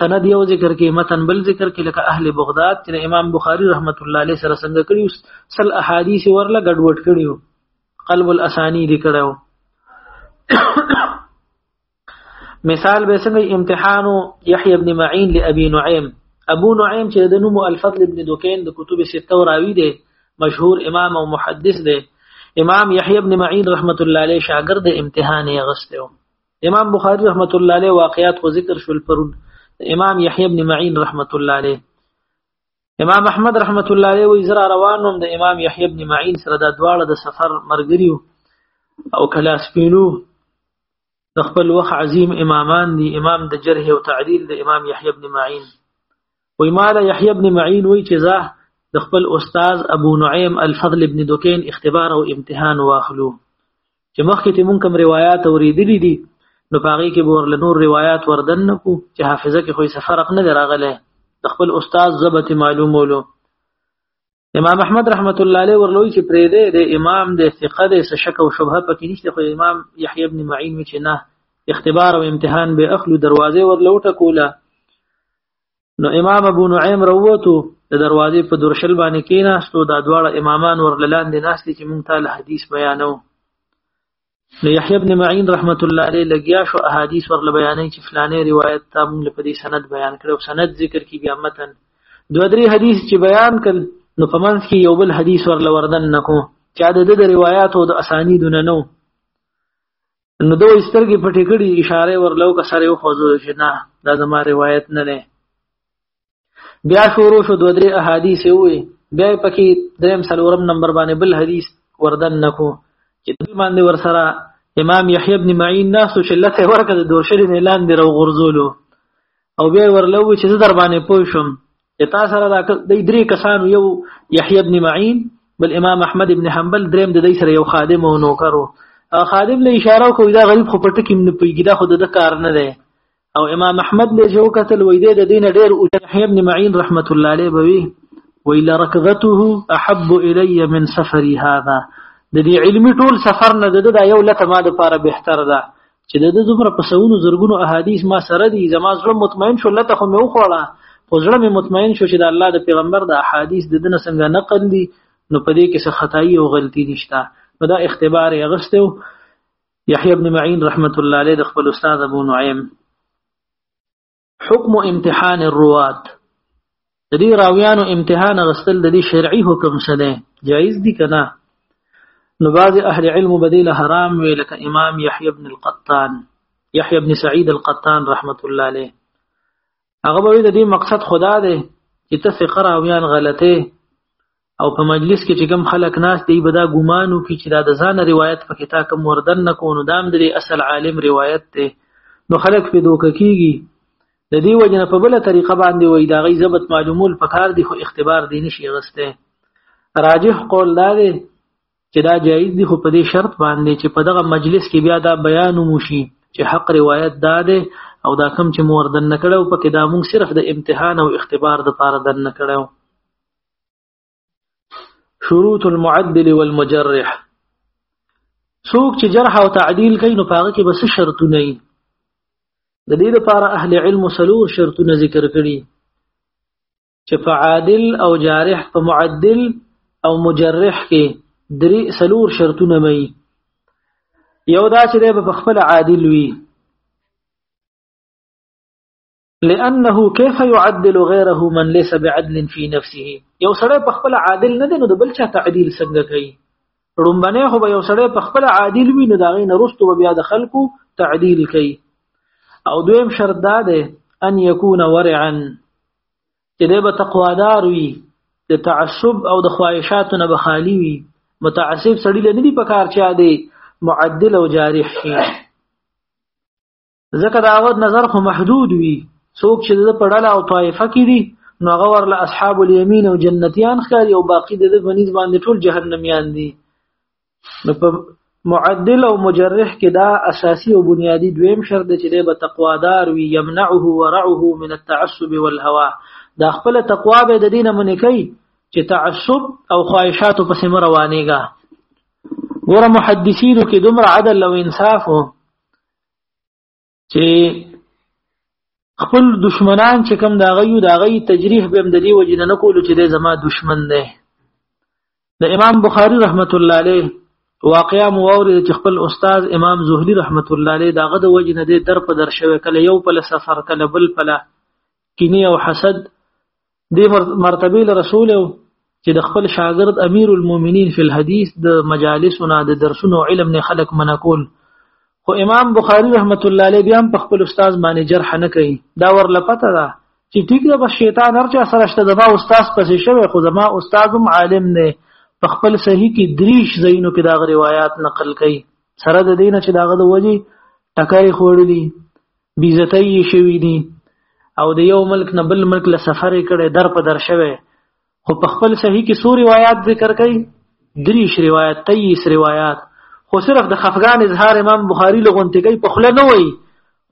سند یو ذکر کې متن بل ذکر کې لکه اهل بغداد چې امام بخاری رحمت الله علیه سره څنګه کړی سل احادیث ورله ګډوډ کړیو قلب الاسانید کړو مثال به څنګه امتحان یحیی ابن معین لابي نعیم ابو نعیم چې د نوم الفضل ابن دوکین د کتب سته راوی دی مشهور امام او محدث دی امام یحیی ابن معین رحمت الله علیه شاګرد امتحان یې غستو امام بخاری رحمت الله علیه واقعات خو ذکر شول پرون امام یحیی ابن معین رحمت الله علیه امام احمد رحمت الله علیه وی زرا روانم د امام یحیی ابن معین سره د دواړه د سفر مرګریو او کلا سپینو د خپل وخت عظیم امامان دی امام د جرح او تعدیل د امام یحیی ابن معین وی مال یحیی ابن معین وی چې زه د خپل استاد ابو نعیم الفضل ابن دکین اختبار او امتحان واخلو چې مخکې ته مونږ کوم روایت اوریدلې دي نو پاغي کې بور له نور روایت وردن نکو چې حافظه کې خو فرق نه دراغله د خپل استاد زبط معلومولو امام احمد رحمت الله علیه ورلوی چې پرې دی د امام د ثقه د شک او شبهه پکې نشته خو امام یحیی ابن معین چې نه اختبار او امتحان به اخلو دروازه ورلوټه کوله نو امام ابو نعیم روته د دروازې په درشل باندې کېناستو دا دواړه امامان ورللاندې ناس دي چې مونږ ته له حدیث بیانو نو یحیی ابن معین رحمت الله علیه لګیا شو احادیث ورل بیانې چې فلانه روایت ته مونږ په دې سند بیان کړو سند ذکر کی بیا متن دوه درې حدیث چې بیان کړ نو په منځ کې یو بل حدیث ورل وردن نکو چې د د روایت او د اسانید نه نو نو دوی سترګې پټې کړې اشاره ورلو که سره یو خوځو چې نه دا زما روایت نه نه بیا شروع شو دوه درې احادیث وي بیا پکې دریم سلورم نمبر باندې بل حدیث وردن نکو چې دوی باندې ورسره امام یحیی ابن معین ناس چې لته ورکه د دوشری نه لاندې راو غرزولو او بیا ورلو چې در باندې پوه شم اتا سره دا د درې کسانو یو یحیی ابن معین بل امام احمد ابن حنبل دریم د دې سره یو خادم او نوکرو خادم له اشاره کوي دا غریب خو پټ کې نه پیګی دا خو د کار نه دی او امام احمد له جو قتل وې د دین ډیر او یحیی ابن معین رحمت الله علیه بوي ویل رکضته احب الی من سفری هذا د دې علمي ټول سفر نه د دا یو لته ما د پاره بهتر ده چې د دې دومره په سونو زرګونو احادیث ما سره دي زما زړه مطمئن شو لته خو مې وخوړه خو زړه مې مطمئن شو چې د الله د پیغمبر د احادیث د دنه څنګه نقل دي نو په دې کې څه خدای او غلطي نشته نو دا اختبار یې غستو یحیی ابن معین رحمت الله علیه د خپل استاد ابو نعیم حکم امتحان الروات د دې راویانو امتحان غستل د دې شرعي حکم څه دی جایز دي کنه نو بعض اهل علم بدیل حرام وی لکه امام یحیی بن القطان یحیی بن سعید القطان رحمت الله علیه هغه به د دې مقصد خدا دی چې ته فقره راویان غلطه او په مجلس کې چې کوم خلک ناس دی به دا ګمان وکړي چې دا د ځان روایت پکې تا کوم وردن نه کوو نو دا هم د اصل عالم روایت دی نو خلک پې دوکه کېږي د دې وجه نه په بله طریقه باندې وایي د هغوی ضبط معلومول پکار دی خو اختبار دی نه شي اخیستی راجح قول دا دی چې دا جایز دی خو په دې شرط باندې چې په دغه مجلس کې بیا دا بیان وشي چې حق روایت دا دی او دا کم چې مور دن نکړو پکې دا موږ صرف د امتحان او اختبار د پاره دن نکړو شروط المعدل والمجرح څوک چې جرح او تعدیل کوي نو پاغه کې بس شرطونه دي د دې لپاره اهل علم سلو شرطونه ذکر کړي چې په عادل او جارح په معدل او مجرح کې درې سلور شرطونه مې یو دا چې د خپل عادل وي لانه كيف يعدل غيره من ليس بعدل في نفسه یو سړی په خپل عادل نه دی نو د بل چا تعدیل څنګه کوي رومبنه خو به یو سړی په خپل عادل وي نو دا غي نرستو بیا د خلکو تعدیل کوي او دویم شرط دا دی ان يكون ورعا چې دی به تقوادار وي د تعصب او د خواهشاتو نه بخالي وي متعصب سړی لنی په کار چا دی معدل او جارح شي ځکه دا غو نظر خو محدود وي څوک چې د پړل او طائفه کې دي نو هغه ورله اصحاب الیمین او جنتیان ښکاري او باقی د بنیز باندې ټول جهنميان دي نو په معدل او مجرح کې دا اساسی او بنیادی دویم شرط دی چې د تقوادار وي يمنعه ورعه من التعصب والهوى دا خپل تقوا به د دینه منې کوي چې تعصب او خواهشات په سم روانيږي ګوره محدثینو کې دومره عدل او انصاف وو چې خپل دشمنان چې کوم دا غيو دا غي تجریح به هم د دې وجې نه کولو چې د زما دشمن دی د امام بخاری رحمت الله علیه واقعا مورد چې خپل استاد امام زهری رحمت الله علیه داغه د وجې نه د در په در شوی کله یو په سفر کله بل پله کینی او حسد دې مرتبه له رسول چې د خپل شاګرد امیر المؤمنین فی الحدیث د مجالسونه د درسونو علم نه خلق منقول خو امام بخاری رحمت الله علیه بیا په خپل استاد باندې جرح نه کوي دا ورله پته ده چې ټیک ده بس شیطان هرچا سره شته زما استاد پسې شوی خو زما استاد هم عالم نه په خپل صحیح کې دریش زینو کې دا روایت نقل کوي سره د دینه چې داغه د وجه ټکرې خوړلي بیزته یې شوی دي او د یو ملک نه بل ملک له سفر کړي در په در شوه خو په خپل صحیح کې سو روایت ذکر کړي دریش روایت تیس روایت خو صرف د خفغان اظهار امام بخاری لغونته کوي په خله نه وایي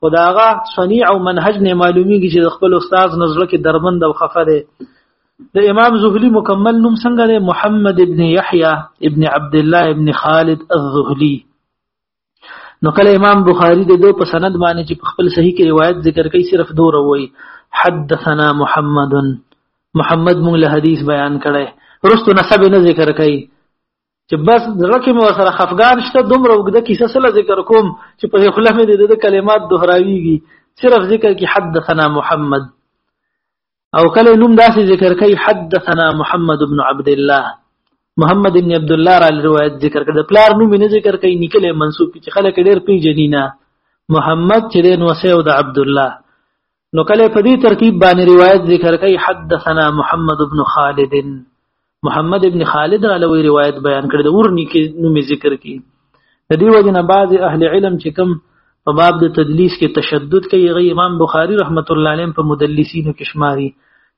خداغه صنیع او منهج نه معلومیږي چې د خپل استاد نظر کې درمند او خفه ده د امام زهلی مکمل نوم څنګه ده محمد ابن یحیی ابن عبد الله ابن خالد الزهلی نو کله امام بخاری د دو په سند باندې چې په خپل صحیح کې روایت ذکر کوي صرف دو روي حدثنا محمد محمد مونږ له حدیث بیان کړي رستو نسب نه ذکر کوي چې بس زړه کې مې سره خفقان شته دومره وګده کیسه سره ذکر کوم چې په خله مې د کلمات دهراویږي صرف ذکر کې حدثنا محمد او کله نوم داسې ذکر کوي حدثنا محمد بن عبد الله محمد بن عبد الله را روایت ذکر کړ د پلار نوم نه ذکر کوي نکله منسوب چې خلک ډېر پیژني نه محمد چې دین وسیو د عبد الله نو کله په دې ترتیب باندې روایت ذکر کوي حدثنا محمد بن خالد محمد ابن خالد علوی روایت بیان کړی د ورنی کې نومې ذکر کی د دې وجه نه بعض اهل علم چې کوم په باب د تدلیس کې تشدد کوي غي امام بخاری رحمت الله علیه په مدلسینو کې شماري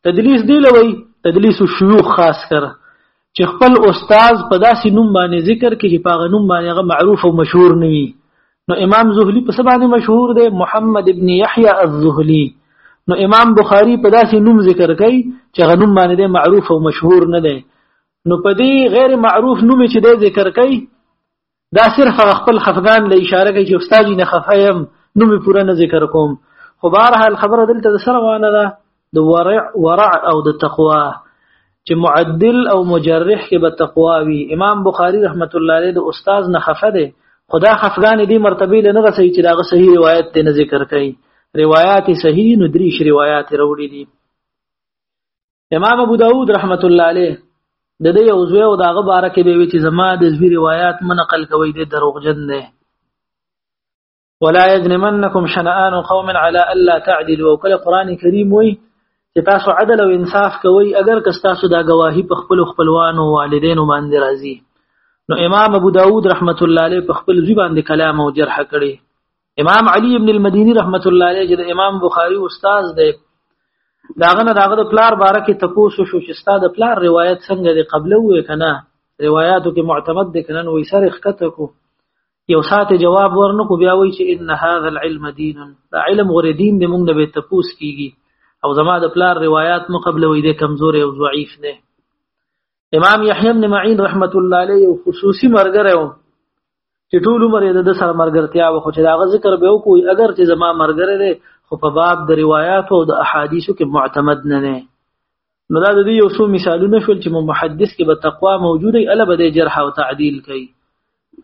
تدلیس دی لوي تدلیس شيوخ خاص کر چې خپل استاد په داسې نوم باندې ذکر کې چې پاغه نوم باندې هغه معروف او مشهور نه وي نو امام زهلی په سبا مشهور دی محمد ابن یحیی الزهلی نو امام بخاری په داسې نوم ذکر کوي چې غنوم باندې دی معروف او مشهور نه دی نو په دې غیر معروف نوم چې دی ذکر کوي دا صرف خپل خفقان له اشاره کوي چې استاد نه خفایم نوم پوره نه ذکر کوم خو بهرحال خبره دلته سره وانه ده د ورع ورع او د تقوا چې معدل او مجرح کې به تقوا وي امام بخاری رحمت الله علیه د استاد نه خفه دی خدا خفغان دی مرتبه لنه رسي چې دا صحیح روایت دی نه ذکر کړي روایت صحیح نو دریش روایت وروړي دي امام ابو داود رحمت الله علیه د دې یو زوی او داغه باره کې به وی چې زما د زوی روایت منقل کوي د دروغجن نه ولا يجرمنكم شنآن قوم على الا تعدلوا کله قران کریم وای چې تاسو عدل او انصاف کوئ اگر که تاسو دا گواهی په خپل خپلوانو والدینو باندې راځي نو امام ابو داود رحمت الله علیه په خپل ځی باندې کلام او جرح کړي امام علی ابن المديني رحمت الله علیه چې د امام بخاری استاد دی داغه نه داغه د پلار باره کې تپوسو شو چې استاد پلار روایت څنګه دی قبله وې کنه روایتو کې معتمد دي کنه وې سره خکته کو یو ساعت جواب ورنکو بیا وایي چې ان هذا العلم دین دا علم غره دین د موږ نه به تپوس کیږي او زما د پلار روایت مو قبل وې د کمزور او ضعیف نه امام یحیی بن معین رحمت الله علیه یو خصوصي مرګره و چې ټول عمر یې د سره مرګرتیا و خو چې دا ذکر به وکوي اگر چې زما مرګره ده خو په باب د روایت او د احادیثو کې معتمد نه نه نو دا د دې یو څو مثالونه شول چې محدث کې به تقوا موجوده ای الا به د جرح او تعدیل کوي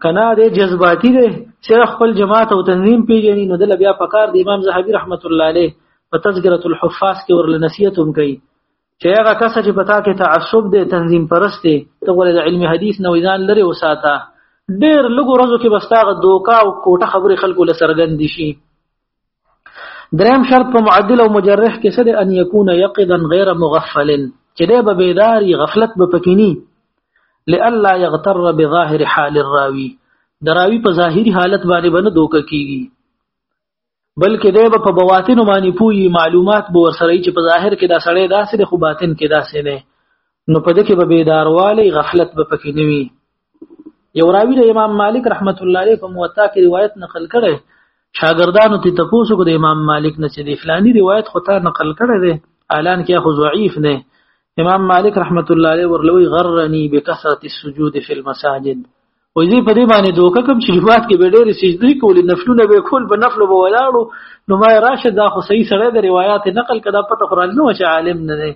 کنا د جذباتي دی صرف خپل جماعت او تنظیم پیژني نو د بیا پکار د امام زهبي رحمت الله علیه په تذکرۃ الحفاظ کې ورل نصیحت هم کوي چې هغه کس چې پتا کې تعصب دی تنظیم پرست دی ته ولې د علم حدیث نو ځان لري وساته ډېر لګو ورځو کې بستاغه دوکا او کوټه خبرې خلکو لسرګند شي دریم شرط په معدل او مجرح کې څه دی ان یکون یقظا غیر مغفل چې دی به بیداری غفلت به پکینی لالا یغتر بظاهر حال الراوی دراوی په ظاهری حالت باندې باندې دوک کیږي بلکې دی به په بواطن باندې پوي معلومات به ورسره چې په ظاهر کې دا سړی داسې دی خو باطن کې داسې نه نو په دې کې به بیداروالی غفلت به پکې نوي یو راوی د امام مالک رحمت الله علیه په موطا کې روایت نقل کړي شاګردانو ته تاسو کو د امام مالک نه چې د فلاني روایت خو ته نقل کړي دي الان کې خو ضعیف نه امام مالک رحمت الله علیه ورلوی غرنی بکثرت السجود فی المساجد وې دې په دې باندې دوکه کوم چې جمعات کې به ډېر سجدي کولې نفلونه به کول په نفلو به ولاړو نو ما راشه دا خو صحیح سره د روایت نقل کړه پته قرآن نو چې عالم نه دی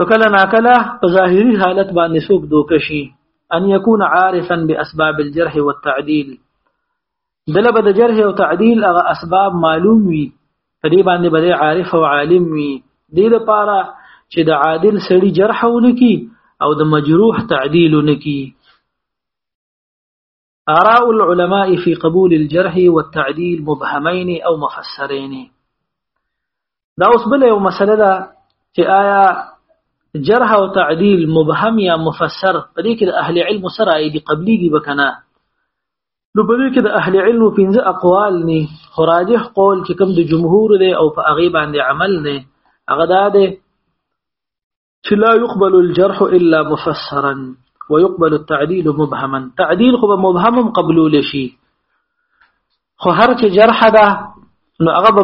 نو کله ناکله په ظاهري حالت باندې څوک دوکه شي ان يكون عارفا باسباب الجرح والتعديل دله به د جرح او تعديل هغه اسباب معلوم وي په دې باندې به عارف او عالم وي دې لپاره چې د عادل سړي جرح ونکي او د مجروح تعديل ونکي آراء العلماء في قبول الجرح والتعديل مبهمين او مفسرين دا اوس بل یو مسله ده چې آیا جرح او تعدیل مبهم یا مفسر په دې کې د اهل علم سره یې دی قبليږي بکنه نو په دې کې د اهل علم پنځه اقوال ني خراجح قول چې کوم د جمهور دی او په هغه باندې عمل نه هغه دا دی چې لا يقبل الجرح الا مفسرا ويقبل التعديل مبهما تعديل خو مبهم قبول شي خو هر چې جرح ده نو هغه به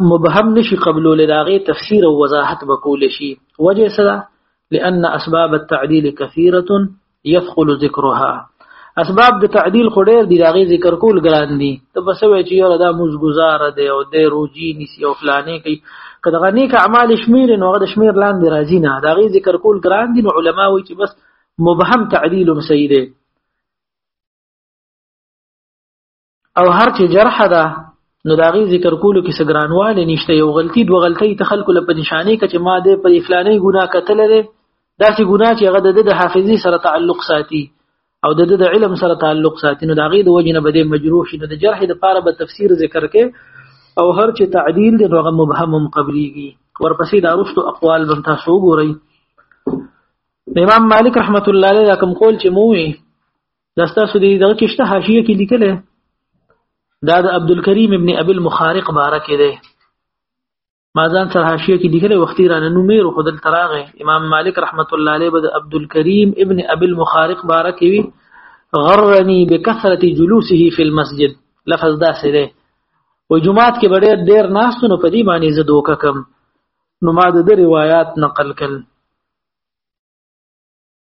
مبهم نشي قبول دا غي تفسیر او وضاحت وکول شي وجه سره لان اسباب التعديل كثيره يثقل ذکرها اسباب د تعدیل خو ډیر دی داغه ذکر کول ګران دي ته بس وای چې یاره دا موز گزار دی او د روجی نسی او فلانه کوي کله غنی ک اعمال شمیر نو غد شمیر لاندې راځي نه داغه ذکر کول ګران دي نو علما وای چې بس مبهم تعدیل سیده او هر چې جرح ده نو دا غي ذکر کولو کې سګرانواله نشته یو غلطي دوه غلطي ته خلکو له پنيشانه کې چې ما دې په فلاني ګناه کتل لري دا سي ګناه چې هغه د حافظي سره تعلق ساتي او د د علم سره تعلق ساتي نو دا غي د وجنه بده مجروح شي د جرح د پاره به تفسیر ذکر کې او هر چې تعدیل د هغه مبهم قبليږي ورپسې دا رښتو اقوال بم تاسو ګورئ امام مالک رحمت الله علیه کوم قول چې موي دا ستاسو دی دغه کشته حاشیه کې لیکل دا د عبد الکریم ابن ابي المخارق بارکه دی ما ځان سره حاشیه کې لیکل وختي را نه نومې رو خدل تراغه امام مالک رحمت الله علیه بد عبد الکریم ابن ابي المخارق بارکه وی غرني بكثرة جلوسه في المسجد لفظ دا سره و جمعات کې ډېر ډېر ناستونو په دې باندې زه دوکه کم نو ما د روایت نقل کړ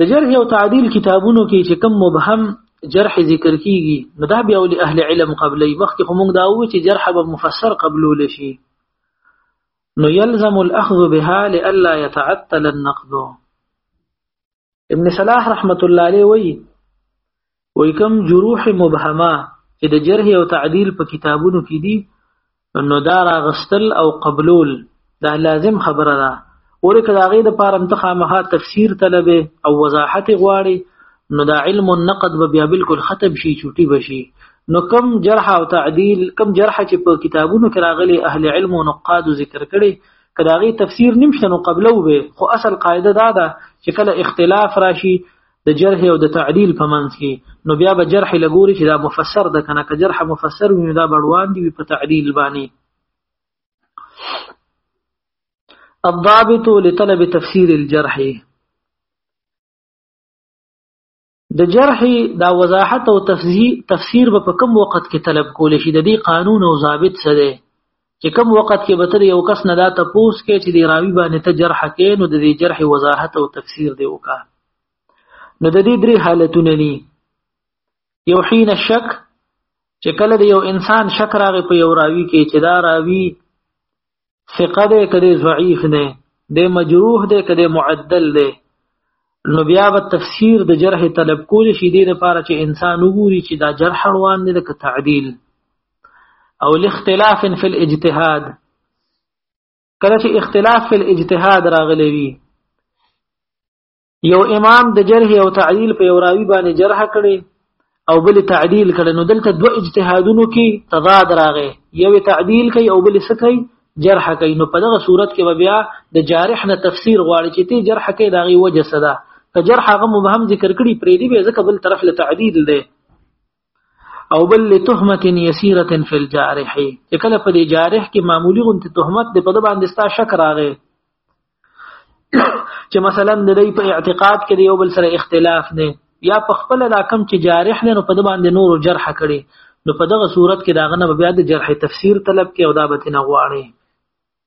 د جرح او تعدیل کتابونو کې چې کم مبهم جرح ذکر کیږي نو دا بیا ول اهل علم قبلې مخکې هم دا و چې جرح به مفسر قبلول شي نو يلزم الاخذ بها لالا يتعطل النقد ابن صلاح رحمت الله عليه وی وای کوم جروح مبهمه چې د جرح او تعدیل په کتابونو کې دي نو دا راغستل او قبلول دا لازم خبره ده ورکه دا غي د پاره متخامه تفسیر طلبه او وضاحت غواړي نو دا علم النقد به بیا بالکل ختم شي چټي بشي نو کم جرح او تعدیل کم جرح چې په کتابونو کې راغلي اهل علم او نقاد ذکر کړي کداغي تفسیر نمشته نو قبلو به خو اصل قاعده دا ده چې کله اختلاف راشي د جرح او د تعدیل په منځ کې نو بیا به جرح لګوري چې دا مفسر ده کنه که جرح مفسر وي دا بړوان دی په تعدیل باندې الضابط لطلب تفسير الجرح د جرح دا وضاحت او تفسیر به په کوم وخت کې طلب کول شي د دې قانون او ضابط څه دی چې کوم وخت کې به تر یو کس نه دا تپوس کې چې دی راوی باندې ته جرح کې نو د دې جرح وضاحت او تفسیر دی وکا نو د دې درې حالتونه دي یو حين الشک چې کله د یو انسان شک راغی په یو راوی کې چې دا راوی ثقه دی کده ضعیف نه دی مجروح دی کده معدل دی نو بیا به تفسیر د جرح طلب کول شي د لپاره چې انسان وګوري چې دا جرح روان دی که تعدیل او لاختلاف فی الاجتهاد کله چې اختلاف فی الاجتهاد راغلی وي یو امام د جرح او تعدیل په یو راوی باندې جرح کړي او بل تعدیل کړي نو دلته دوه اجتهادونو کې تضاد راغی یو تعدیل کوي او بل څه کوي جرح کوي نو په دغه صورت کې بیا د جارح نه تفسیر غواړي چې تی جرح کوي دا غي وجه صدا ته جرح هغه مبهم ذکر کړي پرې دی به ځکه بل طرف له تعدیل دی او بل لتهمه يسيره في الجارح چې کله په دې جارح کې معمولی غونته تهمت د په د باندې ستا شک راغی چې مثلا د دې په اعتقاد کې یو بل سره اختلاف نه یا په خپل دا کم چې جارح نه په د باندې نور جرح کړي نو په دغه صورت کې داغه نه بیا د جرح تفسیر طلب کې او دا به نه غواړي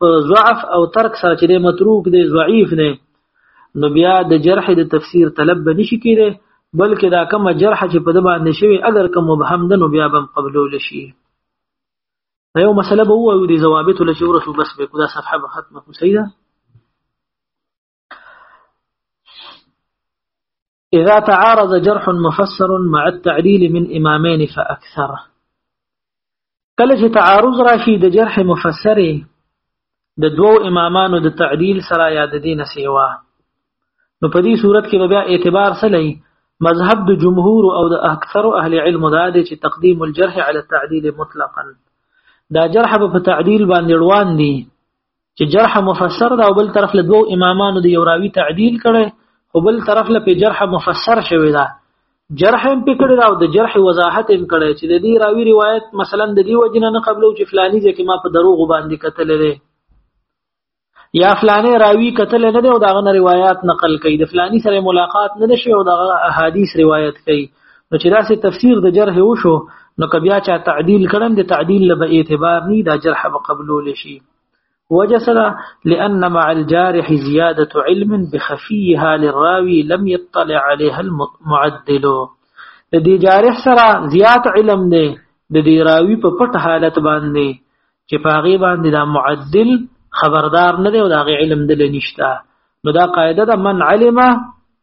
په ضعف او ترک سره چې د متروک دی ضعیف نه نو بیا د جرح د تفسیر طلب به نشي کېده بلکې دا کوم جرح چې په د باندې شوی اگر کوم مبهم ده نو بیا به قبول شي یو مسله به وایو د ضوابط له چې ورسو بس به کودا صفحه به ختمه کوسیده اذا تعارض جرح مفسر مع التعليل من امامين فاكثر کله چې تعارض راشي د جرح مفسر د دوو امامانو د تعدیل سره یا د دین سیوا نو په دې صورت کې بیا اعتبار سلی مذهب د جمهور او د اکثر اهل علم دا دی چې تقدیم الجرح علی التعدیل مطلقا دا جرح په تعدیل باندې روان دي چې جرح مفسر دا او بل طرف له دوو امامانو د یو راوي تعدیل کړي خو بل طرف له په جرح مفسر شوی دا جرح هم پکړه دا او د جرح وضاحت هم کړي چې د دې راوي روایت مثلا د دې وجنه نه قبلو چې فلاني ځکه ما په دروغ باندې قتل لري یا فلانه راوی قتل نه دی او داغه روایت نقل کوي د فلانی سره ملاقات نه شوی او داغه احادیث روایت کوي نو چې داسې تفسیر د جرح وشو نو که بیا چا تعدیل کړم د تعدیل له اعتبار نه دا جرح به قبول شي وجه سره لأن مع الجارح زيادة علم بخفيها للراوي لم يطلع عليها المعدل د دې جارح سره زیات علم دی د دې راوي په پټ حالت باندې چې په هغه باندې دا معدل خبردار نه دی او دا غي علم دل نشته نو دا قاعده ده من علم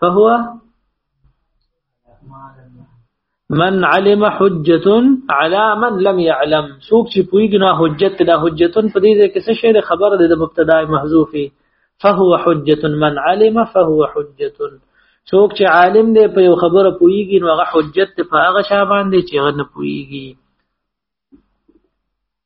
فهو من علم حجة على من لم يعلم سوق چې پویږي نه حجت دا حجتون په دې ځای کې څه شی خبر ده د مبتدا محذوفي فهو حجة من علم فهو حجة سوق چې عالم دی په یو خبره پویږي نو هغه حجت په هغه شابان دی چې هغه نه پویږي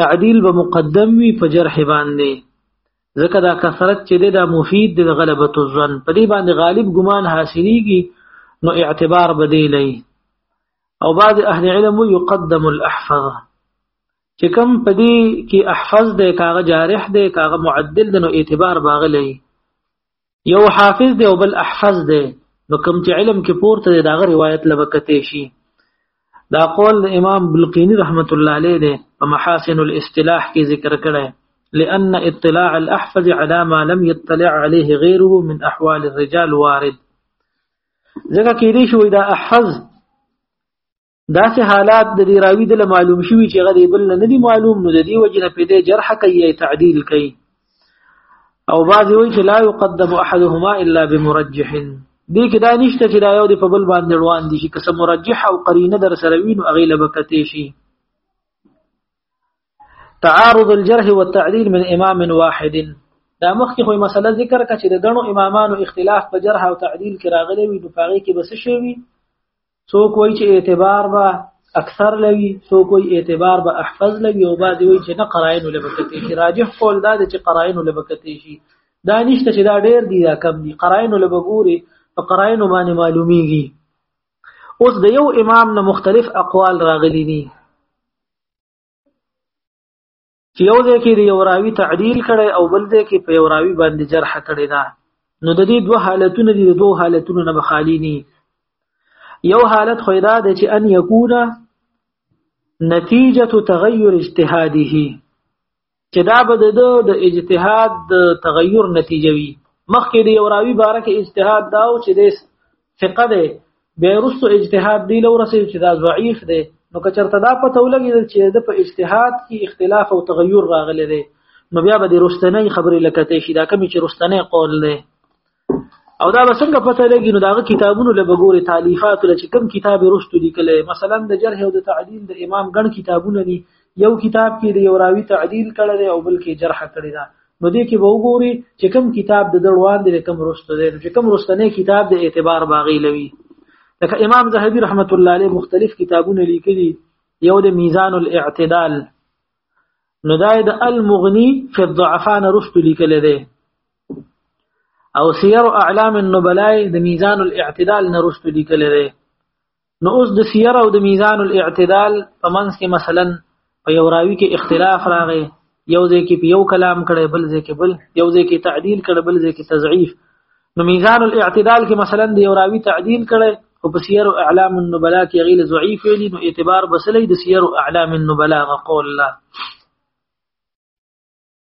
تعدیل به مقدم وي په جرح باندې ځکه دا کثرت چې دا مفید د غلبۃ الظن په دې باندې غالب ګمان حاصلېږي نو اعتبار بدی لای او بعض اهل علم یقدم الاحفظ چې کوم په دې کې احفظ د کاغه جارح د کاغه معدل د نو اعتبار باغلی یو حافظ دی او بل احفظ دی نو کوم چې علم کې پورته دی دا غ روایت لبکته شي دا قول امام بلقینی رحمت الله علیه دی په محاسن الاصطلاح کې ذکر کړی لأن اطلاع الأحفظ على ما لم يطلع عليه غيره من أحوال الرجال وارد ځکه کې دی شوې دا احفظ داسې حالات د دې راوی د معلوم شوی چې غدې بل نه دی معلوم نو د دې وجه نه پیدا جرح کوي تعدیل کوي او بعضی وی چې لا يقدم احدهما الا بمرجح دې کې دا نشته چې دا یو د په بل باندې روان دي چې کسه مرجح او قرینه در سره وینو اغه لبکته شي تعارض الجرح والتعديل من امام واحد دا مخکې خو مسله ذکر کړه چې د غنو امامانو اختلاف په جرح او تعديل کې راغلي وي نو پاره کې بس شي وي سو کوئی چې اعتبار به اکثر لوي سو کوئی اعتبار به احفظ لوي او بعضی وایي چې نه قرائن لبکته شي راجح قول دا دی چې قرائن لبکته شي دا نشته چې دا ډیر دی دا کم دي قرائن لبګوري او قرائن باندې معلومیږي اوس د یو امام نه مختلف اقوال راغلي دي چې یو ځای کې یو راوی تعدیل کړي او بل ځای کې په یو راوی باندې جرح کړي دا نو د دې دوه حالتونو دي دوه حالتونو نه بخالی ني یو حالت خو دا دی چې ان یکون نتیجه تغیر اجتهاده چې دا به د اجتهاد د تغیر نتیجه وي مخکې د یو راوی باره کې اجتهاد دا او چې د ثقه دی بیا وروسته اجتهاد دی لو رسېد چې دا ضعیف دی نو که چرته دا پته ولګېدل چې د په اجتهاد کې اختلاف او تغیر راغلی دی نو بیا به د رستنۍ خبرې لکته شي دا کمی چې رستنۍ قول دی او دا بسنګ پته لګي نو داغه کتابونو له بګوري تالیفات له کوم کتاب رښتو لیکل مثلا د جرح او د تعدیل د امام ګڼ کتابونه دي یو کتاب کې د یو راوی تعدیل کړی او بل کې جرح کړی دا نو دې کې به وګوري چې کوم کتاب د دروان دي کوم رسته دي چې کوم رسته نه کتاب د اعتبار باغی لوي لکه امام زهبي رحمت الله عليه مختلف کتابونه لیکلي یو د میزان الاعتدال نو دا د المغني فی الضعفاء رسته لیکل دي او سیر اعلام النبلاء د میزان الاعتدال نه رسته لیکل دي نو اوس د سیر او د میزان الاعتدال په منځ کې مثلا په یو راوي کې اختلاف راغی یو ځای کې یو کلام کړي بل ځای کې بل یو ځای کې تعدیل کړي بل ځای کې تضعیف نو میزان الاعتدال کې مثلا د یو راوي تعدیل کړي او په سیر او اعلام النبلاء کې غیله ضعیف ویلي نو اعتبار بسلې د سیر او اعلام النبلاء قول الله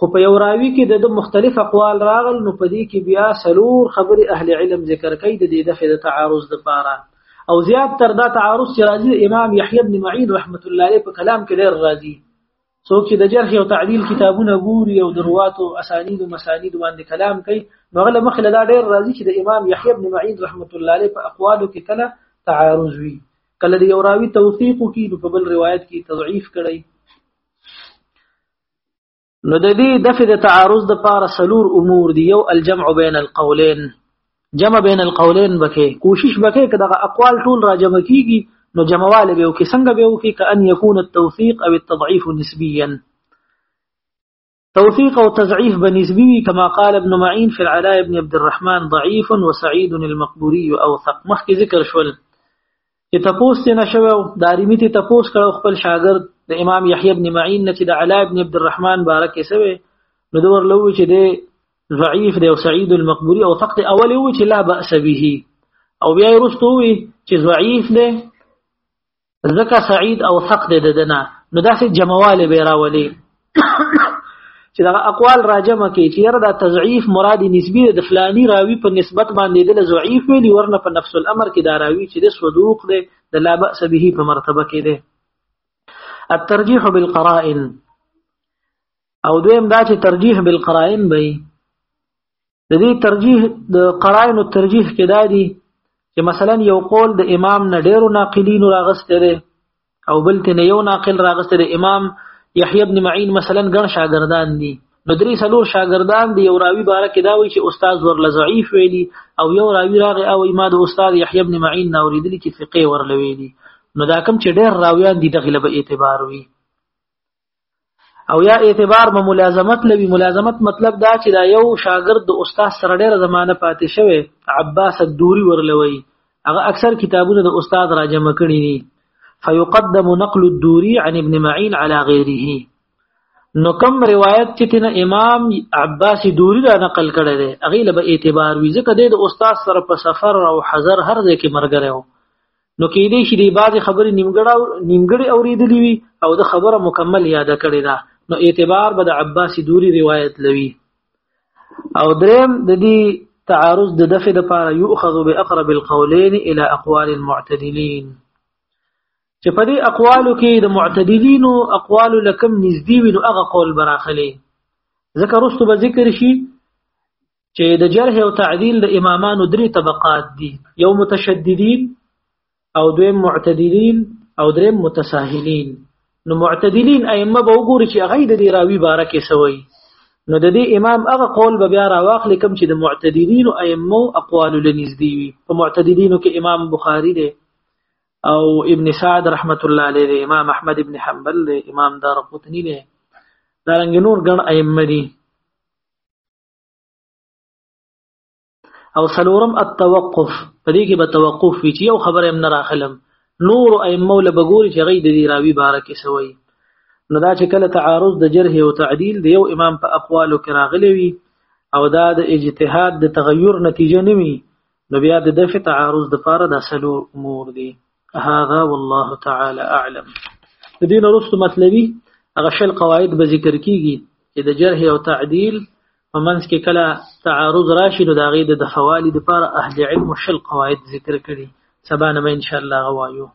خو په یو راوی کې د مختلف اقوال راغل نو په دې کې بیا سلور خبرې اهل علم ذکر کوي د دې د فائدې تعارض د پاره او زیات تر دا تعارض چې راځي امام یحیی بن معین رحمت الله علیه په کلام کې ډېر راځي څوک چې د جرح او تعدیل کتابونه ګوري او د رواتو اسانید او مسانید باندې کلام کوي نو غل مخله دا ډېر راځي چې د امام یحیی بن معین رحمت الله علیه په اقوالو کې کله تعارض وي کله د یو راوی توثیق کوي په بل روایت کې تضعیف کړي نو د دې دفع د تعارض د پاره سلور امور دی یو الجمع بین القولین جمع بین القولین بکې کوشش بکې کدا اقوال ټول را جمع کیږي نو جمعواله به وکي څنګه به وکي کأن يكون التوثيق او التضعيف نسبيا توثيق او تضعيف بنسبي كما قال ابن معين في العلاء بن عبد الرحمن ضعيف وسعيد المقبوري اوثق مخکې ذکر شول چې تپوس ته نشوي دارمی ته تپوس کړو خپل شاګرد د امام یحیی ابن معین نه چې د علاء ابن عبد الرحمن بارک سوی نو د ورلوي چې دی ضعیف دی او سعید المقبوری او فقط اول وی چې لا باس به او بیا ورستو وی چې ضعیف دی ځکه سعید او فقط د دنه نو داسې جمواله به راولي چې دا اقوال راجم کې چې یره دا تضعیف مراد نسبی د فلانی راوی په نسبت باندې د ضعیف ویلی ورنه په نفس الامر کې دا راوی چې د صدوق دی د لا باس به په مرتبه کې دی الترجیح بالقرائن او دویم دا چې ترجیح بالقرائن به د دې ترجیح د قرائن ترجیح کې دا دي چې مثلا یو قول د امام نه ډیرو ناقلینو راغسته دي او بل ته یو ناقل راغسته دي امام یحیی ابن معین مثلا ګڼ شاګردان دي نو درې څلور شاګردان دی یو راوی باره کې دا وایي چې استاد ورله ضعیف ویلی او یو راوی راغی او ما د استاد یحیی ابن معین نه اوریدلی چې فقې ورله ویلی نو دا کوم چې ډېر راویان دي دغه له اعتبار وي او یا اعتبار به ملازمت لوي ملازمت مطلب دا چې دا یو شاګرد د استاد سره ډیره زمانه پاتې شوی عباس الدوري ورلوي هغه اکثر کتابونه د استاد راجم کړي دي فيقدم نقل الدوري عن ابن معين على غيره نو کوم روایت چې تن امام عباس دوري دا نقل کړي دي هغه له اعتبار وي ځکه د استاد سره په سفر او حضر هر ځای کې مرګره نو کې دې شي دې بعضې خبرې نیمګړې اورېدلې وي او د خبره مکمل یاده کړې ده نو اعتبار به د عباس دوری روایت لوي او دریم د دې تعارض د دفع د پاره یؤخذ باقرب القولین الى اقوال المعتدلین چې په دې اقوالو کې د معتدلینو اقوال لکم نږدې وي نو هغه قول براخلي ذکر رستو به ذکر شي چې د جرح او تعدیل د امامانو درې طبقات دي یو متشددین او دویم معتدلین او دریم متساهلین نو معتدلین ائمه به وګوري چې هغه د دې راوی باره کې سوی نو د دې امام هغه قول به بیا راواخلي کوم چې د معتدلین او ائمه اقوال لنږدې وي په معتدلینو کې امام بخاری دی او ابن سعد رحمت الله علیه دی امام احمد ابن حنبل دی امام دارقطنی دی دا رنګ نور ګڼ ائمه دي او سلورم التوقف په دې کې به توقف وی چې یو خبره هم نه راخلم نور ائمه له بګوري چې غي د دې راوي بارکه سوی نو دا چې کله تعارض د جرح او تعدیل د یو امام په اقوالو کې راغلی وي او دا د اجتهاد د تغیر نتیجه نه وي نو بیا د دفع تعارض د پاره د سلو امور دي هذا والله تعالى اعلم د دې نورست مطلبي هغه شل قواعد به ذکر کیږي چې د جرح او تعدیل په منځ کې کله تعارض راشي نو دا غي د دفوالي لپاره اهل علم شل قواعد ذکر کړي سبا نه ان شاء الله غوايو